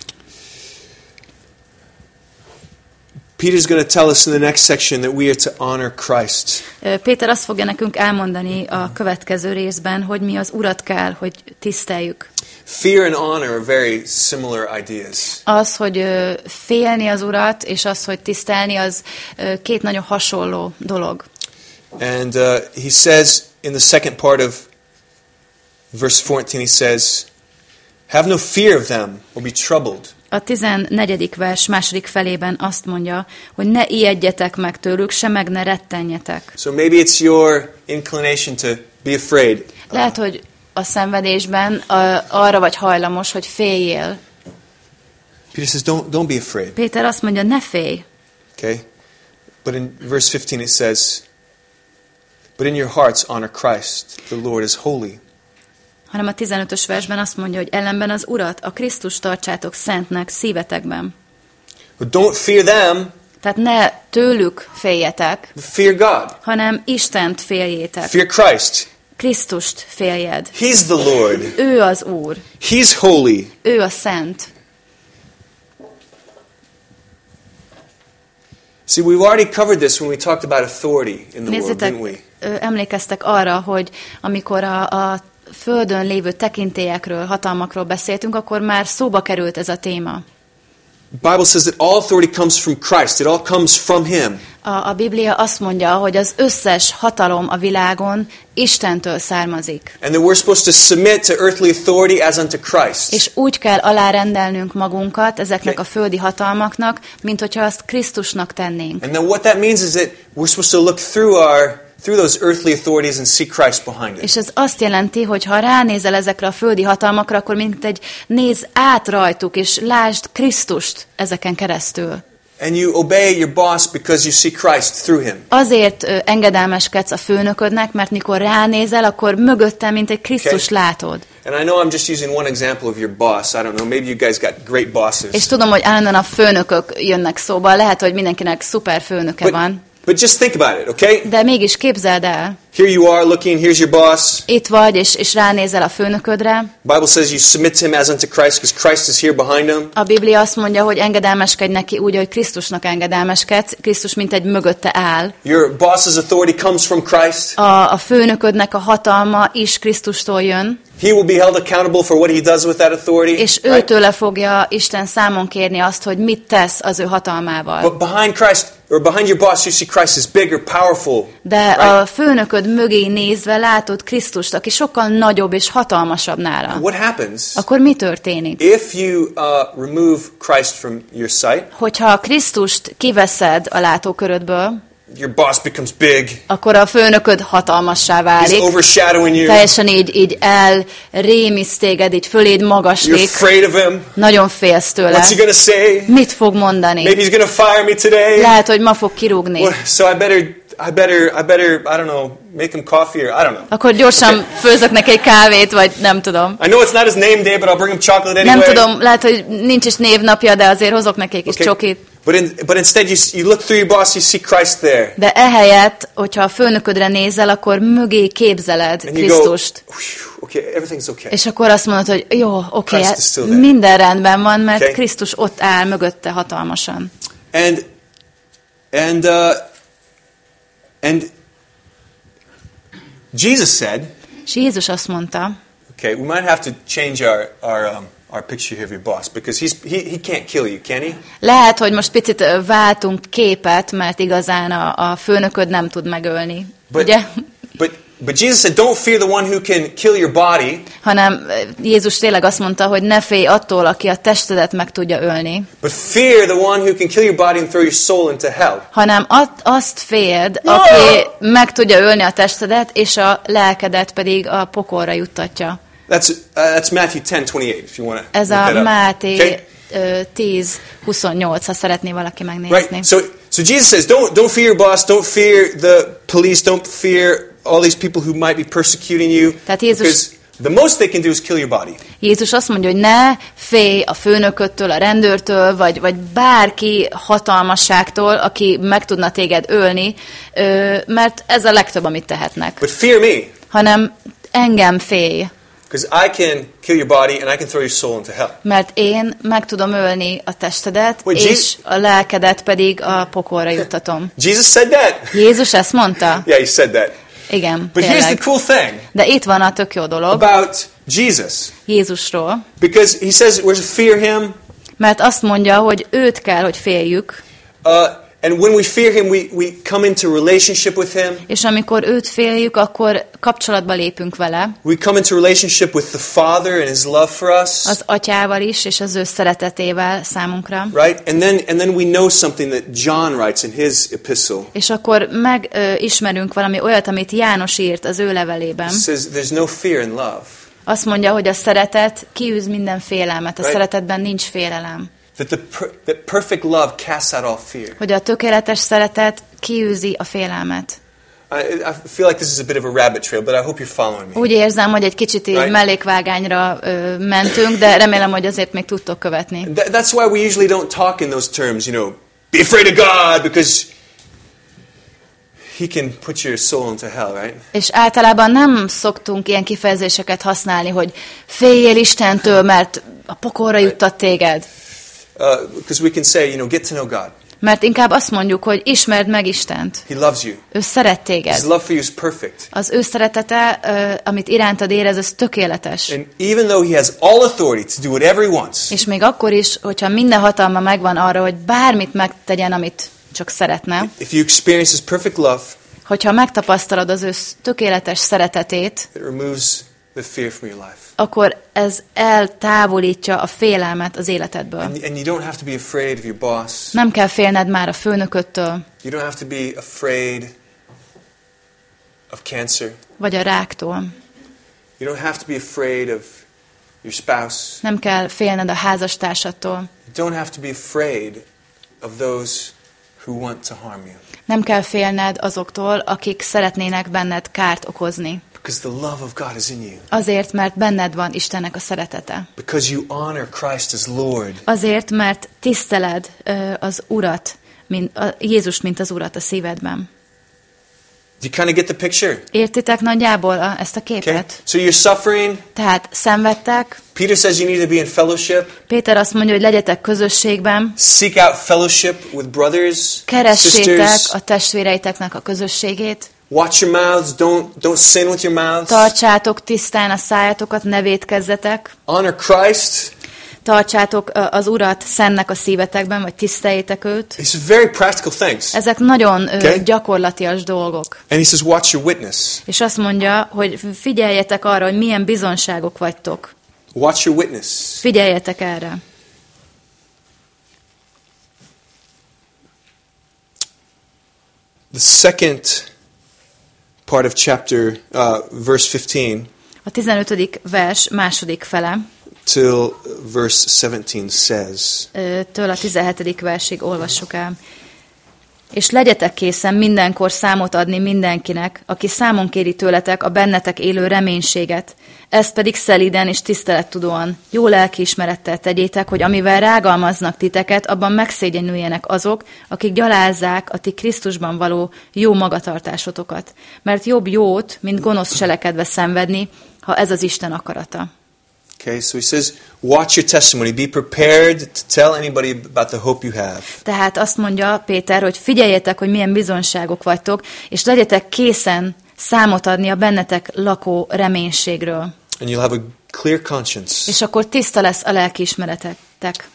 Peter's going to tell us in the next section that we are to honor Christ. Péter azt fogja nekünk elmondani a következő részben, hogy mi az Urat kell, hogy tiszteljük. Fear and honor are very similar ideas. Az, hogy félni az Urat, és az, hogy tisztelni, az két nagyon hasonló dolog. And uh, he says in the second part of verse 14, he says, Have no fear of them or be troubled. A 14. vers második felében azt mondja, hogy ne ijedjetek meg tőlük, se meg ne rettenjetek. So maybe it's your inclination to be afraid. Lehet, hogy a szenvedésben a, arra vagy hajlamos, hogy féljél. Peter says, don't, don't be afraid. Péter azt mondja, ne félj. Okay? But in verse 15 it says, But in your hearts honor Christ. The Lord is holy. hanem a 15-ös versben azt mondja, hogy ellenben az Urat, a Krisztus tartsátok szentnek szívetekben. But don't fear them, Tehát ne tőlük féljetek, fear God. hanem Istent féljétek. Fear Christ. Krisztust féljed. He's the Lord. Ő az Úr, He's holy. ő a Szent. See, we've already covered this when we talked about authority in the world, Nézzétek, didn't we? emlékeztek arra, hogy amikor a, a földön lévő tekintélyekről, hatalmakról beszéltünk, akkor már szóba került ez a téma. Bible says that all authority comes from Christ. It all comes from Him. A, a Biblia azt mondja, hogy az összes hatalom a világon Istentől származik. And that we're supposed to submit to earthly authority as unto Christ. És úgy kell alárendelnünk magunkat ezeknek a földi hatalmaknak, mint hogyha azt Krisztusnak tennénk. And then what that means is that we're supposed to look through our through those earthly authorities and see Christ behind it. És ez azt jelenti, hogy ha ránézel ezekre a földi hatalmakra, akkor mint egy néz át rajtuk, és lásd Krisztust ezeken keresztül. And you obey your boss because you see Christ through him. Azért engedelmeskedsz a főnöködnek, mert mikor ránézel, akkor mögöttem, mint egy Krisztus Okay. látod. And I know I'm just using one example of your boss. I don't know. Maybe you guys got great bosses. És tudom, hogy állandóan a főnökök jönnek szóba, lehet, hogy mindenkinek szuper főnöke But, van, but just think about it, okay? de mégis képzeld el, Here you are looking, here's your boss. itt vagy, és, és ránézel a főnöködre, Bible says you submit him as unto Christ because Christ is here behind him. A Biblia azt mondja, hogy engedelmeskedj neki úgy, hogy Krisztusnak engedelmeskedsz. Krisztus mint egy mögötte áll. Your boss's authority comes from Christ. A, a főnöködnek a hatalma is Krisztustól jön, He will be held accountable for what he does with that authority. és right? őtőle fogja Isten számon kérni azt, hogy mit tesz az ő hatalmával. But behind Christ, or behind your boss, you see Christ is bigger, powerful. De right? a főnököd mögé nézve látod Krisztust, aki sokkal nagyobb és hatalmasabb nála. What happens Akkor mi történik? if you uh, remove Christ from your sight? Hogyha Krisztust kiveszed a látókörödből, Your boss becomes big. akkor a főnököd hatalmassá He's válik. overshadowing you. teljesen így, így elrémiszt téged, így föléd You're magaslik, afraid of him. nagyon félsz tőle. What's he to say? Mit fog mondani? Maybe he's to fire me today. Lehet, hogy ma fog kirúgni. Well, So I better, I better, I better, I don't know, make him coffee or I don't know. Akkor gyorsan főzök neki egy kávét, vagy nem tudom. I know it's not his name day, but I'll bring him chocolate anyway. Nem tudom, lehet, hogy nincs is névnapja, de azért hozok neki egy kis Okay. csokit. But, in, but instead, you, you look through your boss, you see Christ there. De ehelyett, hogyha a főnöködre nézel, akkor mögé képzeled And go, Krisztust. "Phew, okay, everything's okay. És akkor azt mondod, hogy jó, oké, there. minden rendben van, mert Okay. Krisztus ott áll mögötte hatalmasan. And, and, uh, and Jesus said, És Jézus azt mondta, okay, we might have to change our, our, um, our picture here of your boss because he's, he, he can't kill you, can he? Lehet, hogy most picit váltunk képet, mert igazán a, a főnököd nem tud megölni. But, ugye? but, but Jesus said, don't fear the one who can kill your body, Hanem Jézus tényleg azt mondta, hogy ne félj attól, aki a testedet meg tudja ölni, but fear the one who can kill your body and throw your soul into hell. hanem at, azt féld, aki meg tudja ölni a testedet, és a lelkedet pedig a pokolra juttatja. That's, uh, that's Matthew 10, 28, if you want to Ez a. Máté Okay? ö, 10-28, ha szeretné valaki megnézni. Right. So, so Jesus says, don't, don't fear your boss, don't fear the police, don't fear all these people who might be persecuting you. Tehát Jézus- the most they can do is kill your body. Jézus azt mondja, hogy ne félj a főnököttől, a rendőrtől, vagy, vagy bárki hatalmasságtól, aki meg tudna téged ölni, mert ez a legtöbb, amit tehetnek. But fear me, Hanem engem félj. Because I can kill your body and I can throw your soul into hell. Mert én meg tudom ölni a testedet, Wait, és Jesus- a lelkedet pedig a pokolra juttatom. Jesus said that. Jézus ezt mondta? Yeah, he said that. Igen, But here's the tényleg. cool thing De itt van a tök jó dolog about Jesus. Jézusról, Because he says we're to fear him. mert azt mondja, hogy őt kell, hogy féljük, Uh, and when we fear him, we, we come into relationship with him. és amikor őt féljük, akkor kapcsolatba lépünk vele, We come into relationship with the Father and his love for us. az atyával is, és az ő szeretetével számunkra. Right? And then and then we know something that John writes in his epistle. És akkor megismerünk valami olyat, amit János írt az ő levelében. It says there's no fear in love. Azt mondja, hogy a szeretet kiűz minden félelmet. A Right. szeretetben nincs félelem. That the per, that perfect love casts out all fear. Hogy a tökéletes szeretet kiűzi a félelmet. I, I feel like this is a bit of a rabbit trail, but I hope you're following me. Úgy érzem, hogy egy kicsit így Right. mellékvágányra ö, mentünk, de remélem, hogy azért még tudtok követni. Th- that's why we usually don't talk in those terms, you know, be afraid of God because he can put your soul into hell, right? És általában nem szoktunk ilyen kifejezéseket használni, hogy féljél Istentől, mert a pokolra juttat téged. Because we can say, you know, get to know God. Mert inkább azt mondjuk, hogy ismerd meg Istent. He loves you. Ő szeret His téged. love for you is perfect. Az ő szeretete, ö, amit irántad érez, az tökéletes. And even though he has all authority to do whatever he wants, És még akkor is, hogyha minden hatalma megvan arra, hogy bármit megtegyen, amit csak szeretne, if you experience his perfect love, hogyha megtapasztalod az ő tökéletes szeretetét, it removes the fear from your life. akkor ez eltávolítja a félelmet az életedből. And, and you don't have to be afraid of your boss. Nem kell félned már a főnököttől, You don't have to be afraid of cancer. vagy a ráktól. You don't have to be afraid of your spouse. Nem kell félned a házastársattól. You don't have to be afraid of those who want to harm you. Nem kell félned azoktól, akik szeretnének benned kárt okozni. Because the love of God is in you. Azért, mert benned van Istennek a szeretete. Because you honor Christ as Lord. Azért, mert tiszteled az Urat, mint, a, Jézust, mint az Urat a szívedben. You kind of get the picture? Értitek nagyjából a, ezt a Okay? képet? So you're suffering. Tehát szenvedtek, Peter says you need to be in fellowship. Péter azt mondja, hogy legyetek közösségben, Seek out fellowship with brothers, keressétek sisters. a testvéreiteknek a közösségét, Watch your mouths. Don't don't sin with your mouths. tartsátok tisztán a szájatokat, ne vétkezzetek, Honor Christ. tartsátok az Urat szennek a szívetekben, vagy tiszteljétek őt. These are very practical things. Ezek nagyon Okay. gyakorlatias dolgok. And he says, watch your witness. És azt mondja, hogy figyeljetek arra, hogy milyen bizonságok vagytok. Watch your witness. Figyeljetek erre. The second part of chapter, uh, verse 15 A 15. vers második fele, till verse 17 says, től a 17. versig olvassuk el. És legyetek készen mindenkor számot adni mindenkinek, aki számon kéri tőletek a bennetek élő reménységet. Ezt pedig szeliden és tisztelettudóan, jó lelkiismerettel tegyétek, hogy amivel rágalmaznak titeket, abban megszégyenüljenek azok, akik gyalázzák a ti Krisztusban való jó magatartásotokat. Mert jobb jót, mint gonosz cselekedve szenvedni, ha ez az Isten akarata. Okay, so he says, watch your testimony. Be prepared to tell anybody about the hope you have. Tehát azt mondja Péter, hogy figyeljetek, hogy milyen bizonságok vagytok, és legyetek készen számot adni a bennetek lakó reménységről. And you'll have a clear conscience. És akkor tiszta lesz a lelkiismeretetek.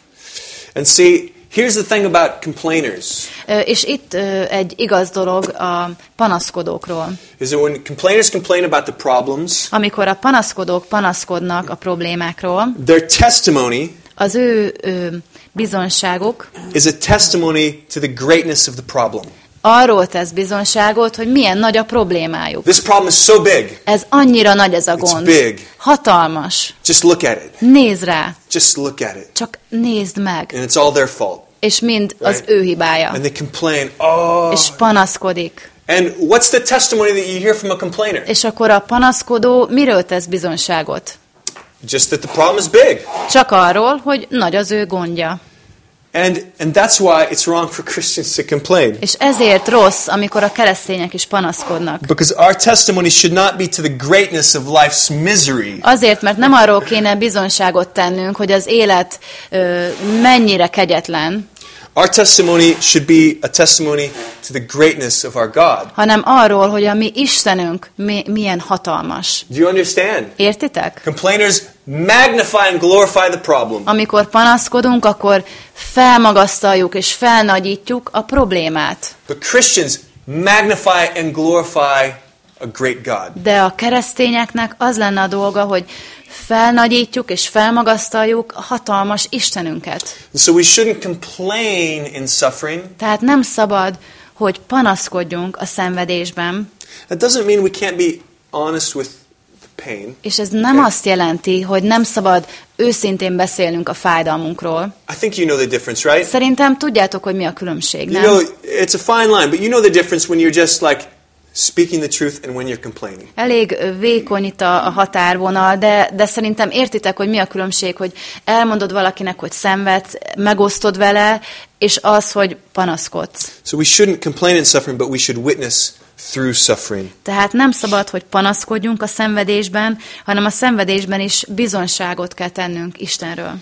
And see, here's the thing about complainers. Ö, És itt ö, egy igaz dolog a panaszkodókról. Is that when complainers complain about the problems, Amikor a panaszkodók panaszkodnak a problémákról, their testimony az ő ö, bizonságuk is a testimony to the greatness of the problem. Arról tesz bizonságot, hogy milyen nagy a problémájuk. This problem is so big. Ez annyira nagy ez a It's gond. big. Hatalmas. Just look at it. Nézd rá. Just look at it. Csak nézd meg. And it's all their fault. És mind az Right. ő hibája. And they complain, oh. És panaszkodik. And what's the testimony that you hear from a complainer? És akkor a panaszkodó miről tesz bizonságot? Just that the problem is big. Csak arról, hogy nagy az ő gondja. And, and that's why it's wrong for Christians to complain. És ezért rossz, amikor a keresztények is panaszkodnak. Because our testimony should not be to the greatness of life's misery. Azért, mert nem arról kéne bizonságot tennünk, hogy az élet ö, mennyire kegyetlen, Our testimony should be a testimony to the greatness of our God. hanem arról, hogy a mi Istenünk mi, milyen hatalmas. Do you understand? Értitek? Complainers magnify and glorify the problem. Amikor panaszkodunk, akkor felmagasztaljuk és felnagyítjuk a problémát. But Christians magnify and glorify a great God. De a keresztényeknek az lenne a dolga, hogy felnagyítjuk és felmagasztaljuk a hatalmas Istenünket. So we shouldn't complain in suffering. Tehát nem szabad, hogy panaszkodjunk a szenvedésben, That doesn't mean we can't be honest with the pain. és ez nem azt jelenti, hogy nem szabad őszintén beszélnünk a fájdalmunkról. I think you know the difference, right? Szerintem tudjátok, hogy mi a különbség, You nem? know, it's a fine line, but you know the difference when you're just like speaking the truth and when you're complaining. Elég vékony itt a, a határvonal, de, de szerintem értitek, hogy mi a különbség, hogy elmondod valakinek, hogy szenvedsz, megosztod vele, és az, hogy panaszkodsz. So we shouldn't complain in suffering, but we should witness through suffering. Tehát nem szabad, hogy panaszkodjunk a szenvedésben, hanem a szenvedésben is bizonságot kell tennünk Istenről.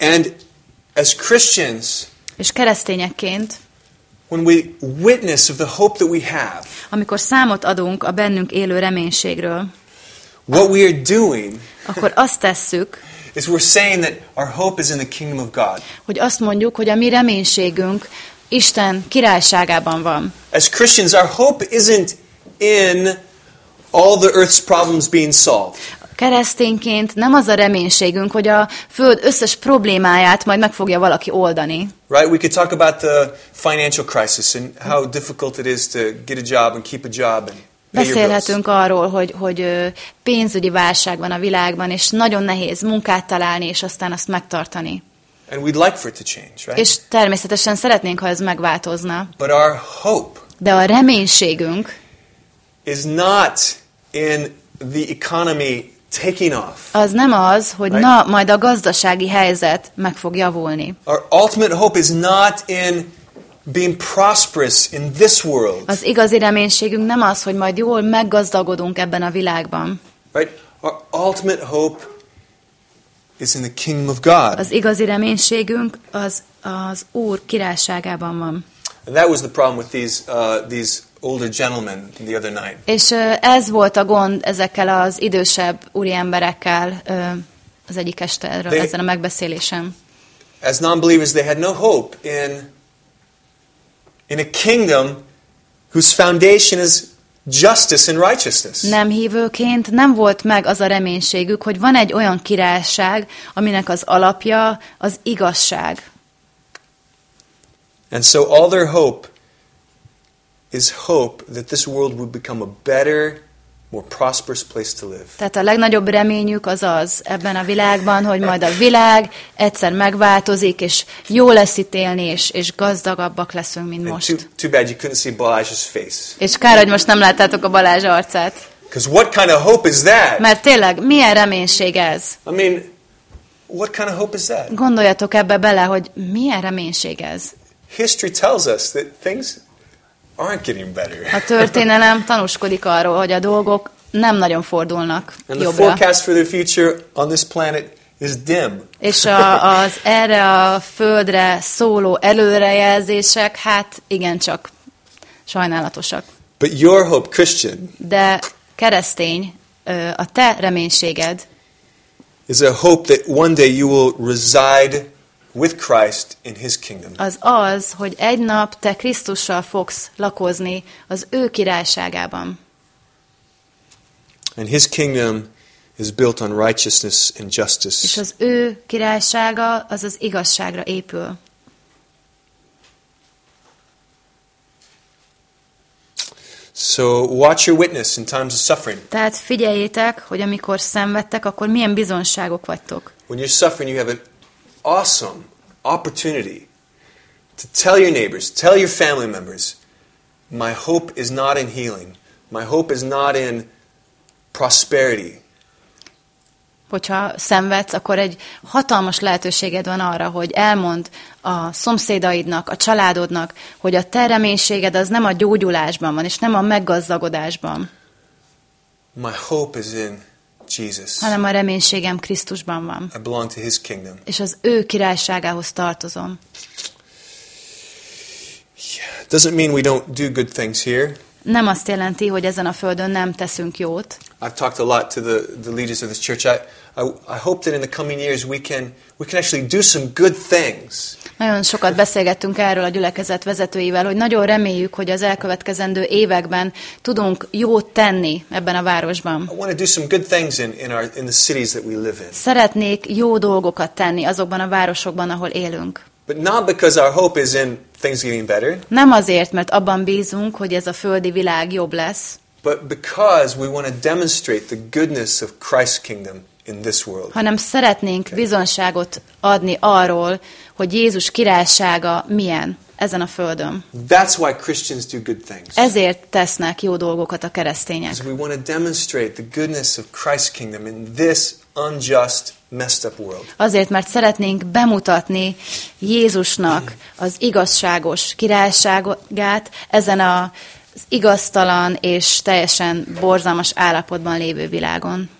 And as Christians, És keresztényekként, when we witness of the hope that we have, amikor számot adunk a bennünk élő reménységről, what we are doing akkor azt tesszük, is we're saying that our hope is in the kingdom of God. hogy azt mondjuk, hogy a mi reménységünk Isten királyságában van. As Christians, our hope isn't in all the earth's problems being solved. Keresztényként nem az a reménységünk, hogy a Föld összes problémáját majd meg fogja valaki oldani. Right? We could talk about the financial crisis and how difficult it is to get a job and keep a job and. Beszélhetünk arról, hogy, hogy pénzügyi válság van a világban, és nagyon nehéz munkát találni, és aztán azt megtartani. And we'd like for it to change, right? És természetesen szeretnénk, ha ez megváltozna. But our hope De a reménységünk is not in the economy taking off. az nem az, hogy Right. na, majd a gazdasági helyzet meg fog javulni. Our ultimate hope is not in being prosperous in this world, Az igazi reménységünk nem az, hogy majd jól meggazdagodunk ebben a világban. right? Our ultimate hope is in the kingdom of God. Az igazi reménységünk az az Úr királyságában van. And that was the problem with these, uh, these older gentlemen the other night. És ez volt a gond ezekkel az idősebb úriemberekkel ö, az egyik este erről, They- ezen a megbeszélésem. As non-believers, they had no hope in, in a kingdom whose foundation is justice and righteousness. Nem hívőként nem volt meg az a reménységük, hogy van egy olyan királyság, aminek az alapja az igazság. And so all their hope is hope that this world would become a better, more prosperous place to live. Tehát a legnagyobb reményük az az ebben a világban, hogy majd a világ egyszer megváltozik, és jó lesz itt élni, és, és gazdagabbak leszünk, mint And most. too, too bad you couldn't see Balazs's face. És kár, hogy most nem láttátok a Balázs arcát. Because what kind of hope is that? Mert tényleg, milyen reménység ez? I mean, what kind of hope is that? Gondoljatok ebbe bele, hogy milyen reménység ez. History tells us that things getting better. A történelem tanúskodik arról, hogy a dolgok nem nagyon fordulnak And the jobbra. forecast for the future on this planet is dim. És a, az erre a földre szóló előrejelzések, hát igencsak sajnálatosak. But your hope, Christian, De keresztény, a te reménységed is a hope that one day you will reside with Christ in his kingdom. az az, hogy egy nap te Krisztussal fogsz lakozni az ő királyságában. And his kingdom is built on righteousness and És justice. az ő királysága az az igazságra épül. So watch your witness in times of suffering. Tehát figyeljétek, hogy amikor szenvedtek, akkor milyen bizonságok vagytok. When you're suffering, you have an awesome opportunity to tell your neighbors, tell your family members, my hope is not in healing. My hope is not in prosperity. hogyha szenvedsz, akkor egy hatalmas lehetőséged van arra, hogy elmond a szomszédaidnak, a családodnak, hogy a te reménységed az nem a gyógyulásban van, és nem a meggazdagodásban, My hope is in Jesus. hanem a reménységem Krisztusban van. I belong to his kingdom. És az ő királyságához tartozom. Doesn't mean we don't do good things here. Nem azt jelenti, hogy ezen a földön nem teszünk jót. I've talked a lot to the, the leaders of this church. I, I, I hope that in the coming years we can, we can actually do some good things. Nagyon sokat beszélgettünk erről a gyülekezet vezetőivel, hogy nagyon reméljük, hogy az elkövetkezendő években tudunk jót tenni ebben a városban. I want to do some good things in, in, our, in the cities that we live in. Szeretnék jó dolgokat tenni azokban a városokban, ahol élünk. But not because our hope is in things getting better, Nem azért, mert abban bízunk, hogy ez a földi világ jobb lesz, but because we want to demonstrate the goodness of Christ's kingdom. Hanem szeretnénk bizonságot adni arról, hogy Jézus királysága milyen ezen a földön. That's why Christians do good things. Ezért tesznek jó dolgokat a keresztények. Because we want to demonstrate the goodness of Christ's kingdom in this unjust, messed up world. Azért, mert szeretnénk bemutatni Jézusnak az igazságos királyságát ezen a az igaztalan és teljesen borzalmas állapotban lévő világon.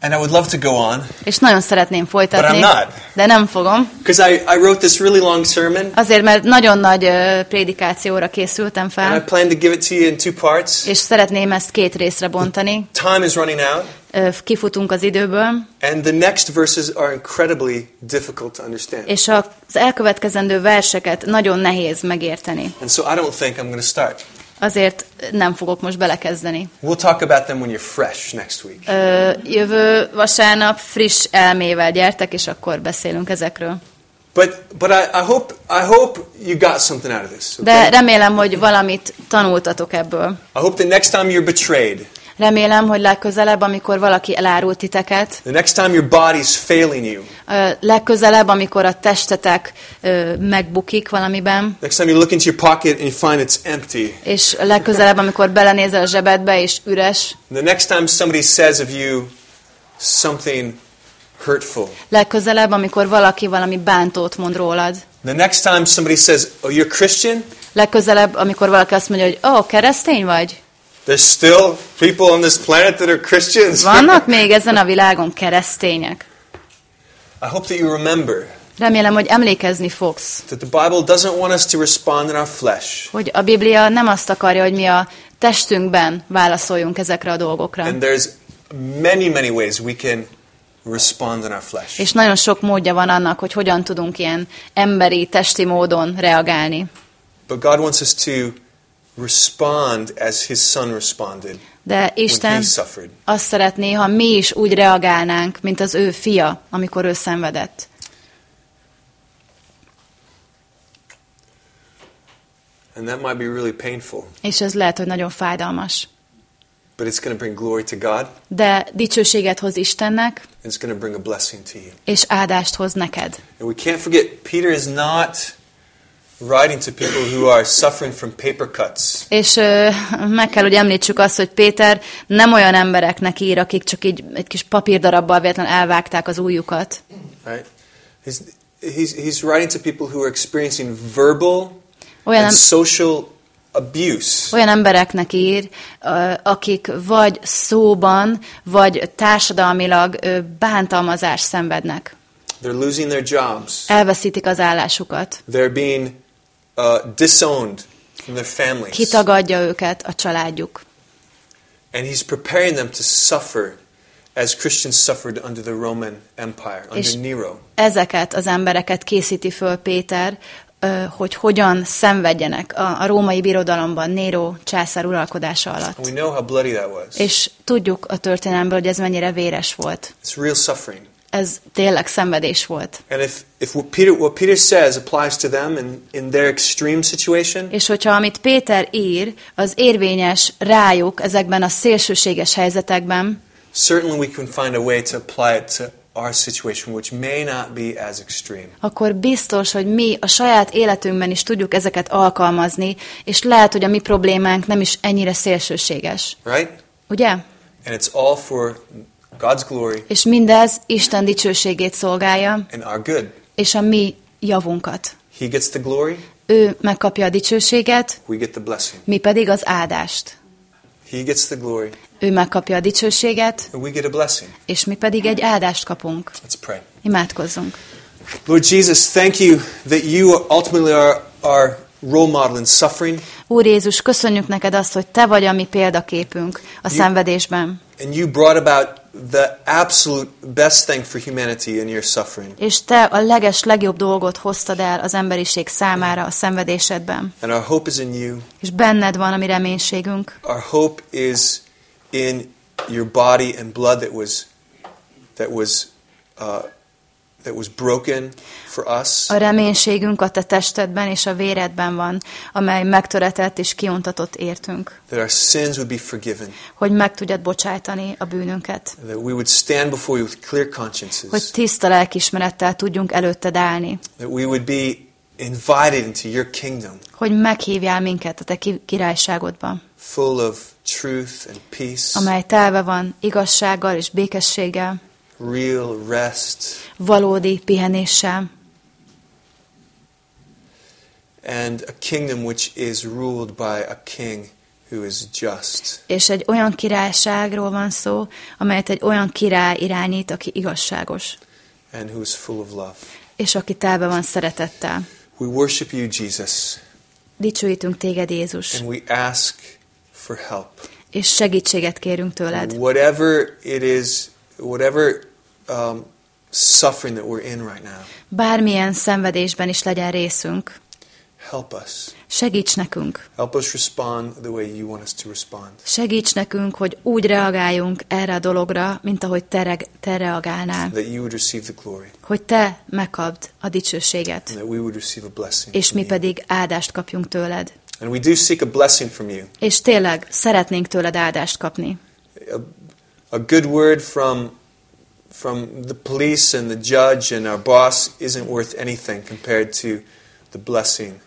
And I would love to go on És nagyon szeretném folytatni, But I'm not. de nem fogom. because I, I wrote this really long sermon Azért, mert nagyon nagy ö, prédikációra készültem and I fel, plan to give it to you in two parts. és szeretném ezt két részre bontani. Time is running out, Ö, Kifutunk az időből, and the next verses are incredibly difficult to understand. és az elkövetkezendő verseket nagyon nehéz megérteni. And so I don't think I'm going to start. Azért nem fogok most belekezdeni. We'll talk about them when you're fresh next week. Ö, jövő vasárnap friss elmével gyertek, és akkor beszélünk ezekről. But but I, I hope I hope you got something out of this. De remélem, hogy valamit tanultatok ebből. I hope the next time you're betrayed, Remélem, hogy legközelebb, amikor valaki elárul titeket, the next time your body's failing you, ö, legközelebb, amikor a testetek ö, megbukik valamiben, next time you look into your pocket and you find it's empty, és legközelebb, amikor belenézel a zsebedbe, és üres, the next time somebody says of you something hurtful, legközelebb, amikor valaki valami bántót mond rólad, the next time somebody says, "Oh, you're Christian," legközelebb, amikor valaki azt mondja, hogy ó, oh, keresztény vagy? There's still people on this planet that are Christians. Vannak még ezen a világon keresztények? I hope that you remember Remélem, hogy emlékezni fogsz, that the Bible doesn't want us to respond in our flesh. hogy a Biblia nem azt akarja, hogy mi a testünkben válaszoljunk ezekre a dolgokra. And there's many, many ways we can respond in our flesh. És nagyon sok módja van annak, hogy hogyan tudunk ilyen emberi, testi módon reagálni. But God wants us to respond as His Son responded De Isten azt szeretné, ha mi is úgy reagálnánk, mint az ő fia, amikor ő szenvedett. And that might be really painful, És ez lehet, hogy nagyon fájdalmas. but it's going to bring glory to God De dicsőséget hoz Istennek, and it's going to bring a blessing to you. és áldást hoz neked. And we can't forget, Peter is not writing to people who are suffering from paper cuts. És ö, meg kell, hogy említsük azt, hogy Péter nem olyan embereknek ír, akik csak így egy kis papírdarabbal véletlenül elvágták az ujjukat, Right? He's, he's, he's writing to people who are experiencing verbal Olyan and social abuse. olyan embereknek ír, akik vagy szóban, vagy társadalmilag bántalmazást szenvednek. They're losing their jobs. Elveszítik az állásukat. They're being uh, disowned from their families. Kitagadja őket a családjuk. And he's preparing them to suffer as Christians suffered under the Roman Empire, under Nero. Ezeket az embereket készíti föl Péter, hogy hogyan szenvedjenek a, a római birodalomban Néró császár uralkodása alatt. We know how bloody that was. És tudjuk a történelemből, hogy ez mennyire véres volt. It's real suffering. Ez tényleg szenvedés volt. And if, if what, Peter, what Peter says applies to them in, in their extreme situation, És hogyha amit Péter ír, az érvényes rájuk ezekben a szélsőséges helyzetekben, certainly we can find a way to apply it to our situation, which may not be as extreme. akkor biztos, hogy mi a saját életünkben is tudjuk ezeket alkalmazni, és lehet, hogy a mi problémánk nem is ennyire szélsőséges. Right? Ugye? And it's all for God's glory, És mindez Isten dicsőségét szolgálja, and our good. és a mi javunkat. He gets the glory, Ő megkapja a dicsőséget, we get the blessing. mi pedig az áldást. He gets the glory, Ő megkapja a dicsőséget, and we get a blessing. és mi pedig egy áldást kapunk. Let's pray. Imádkozzunk. Lord Jesus, thank you that you are ultimately are our role model in suffering, Úr Jézus, köszönjük neked azt, hogy te vagy a mi példaképünk a szenvedésben, and you brought about the absolute best thing for humanity in your suffering. és te a leges, legjobb dolgot hoztad el az emberiség számára a szenvedésedben. And our hope is in you. És benned van a mi reménységünk. Our hope is in your body and blood that was that was uh, that was broken for us. A reménységünk a te testedben és a véredben van, amely megtöretett és kiontatott értünk, That our sins would be forgiven. hogy meg tudjad bocsájtani a bűnünket, That we would stand before you with clear hogy consciences. tiszta lelkismerettel tudjunk előtted állni, That we would be invited into your kingdom, hogy meghívjál minket a te ki- királyságodba, full of truth and peace, amely telve van igazsággal és békességgel, real rest, valódi pihenéssel, and a kingdom which is ruled by a king who is just. és egy olyan királyságról van szó, amelyet egy olyan király irányít, aki igazságos, and who is full of love. és aki telve van szeretettel. We worship you, Jesus, Dicsőítünk téged, Jézus, and we ask for help. és segítséget kérünk tőled. Whatever it is, whatever um, suffering that we're in right now, Bármilyen szenvedésben is legyen részünk, help us. segíts nekünk. Help us respond the way you want us to respond. Segíts nekünk, hogy úgy reagáljunk erre a dologra, mint ahogy te, reg- te reagálnál. That you would receive the glory, Hogy te megkapd a dicsőséget, and that we would receive a blessing. és mi pedig áldást kapjunk tőled. And we do seek a blessing from you. És tényleg szeretnénk tőled áldást kapni. A, a good word from from the police and the judge and our boss isn't worth anything compared to the blessing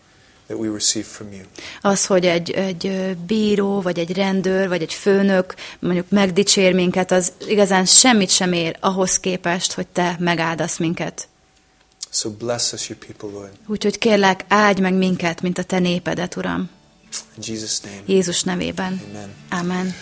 that we receive from you. Az, hogy egy, egy bíró, vagy egy rendőr, vagy egy főnök mondjuk megdicsér minket, az igazán semmit sem ér ahhoz képest, hogy te megáldasz minket. So bless us, your people, Lord. Úgyhogy kérlek, áldj meg minket, mint a te népedet, Uram. In Jesus' name. Jézus nevében. Amen. Amen.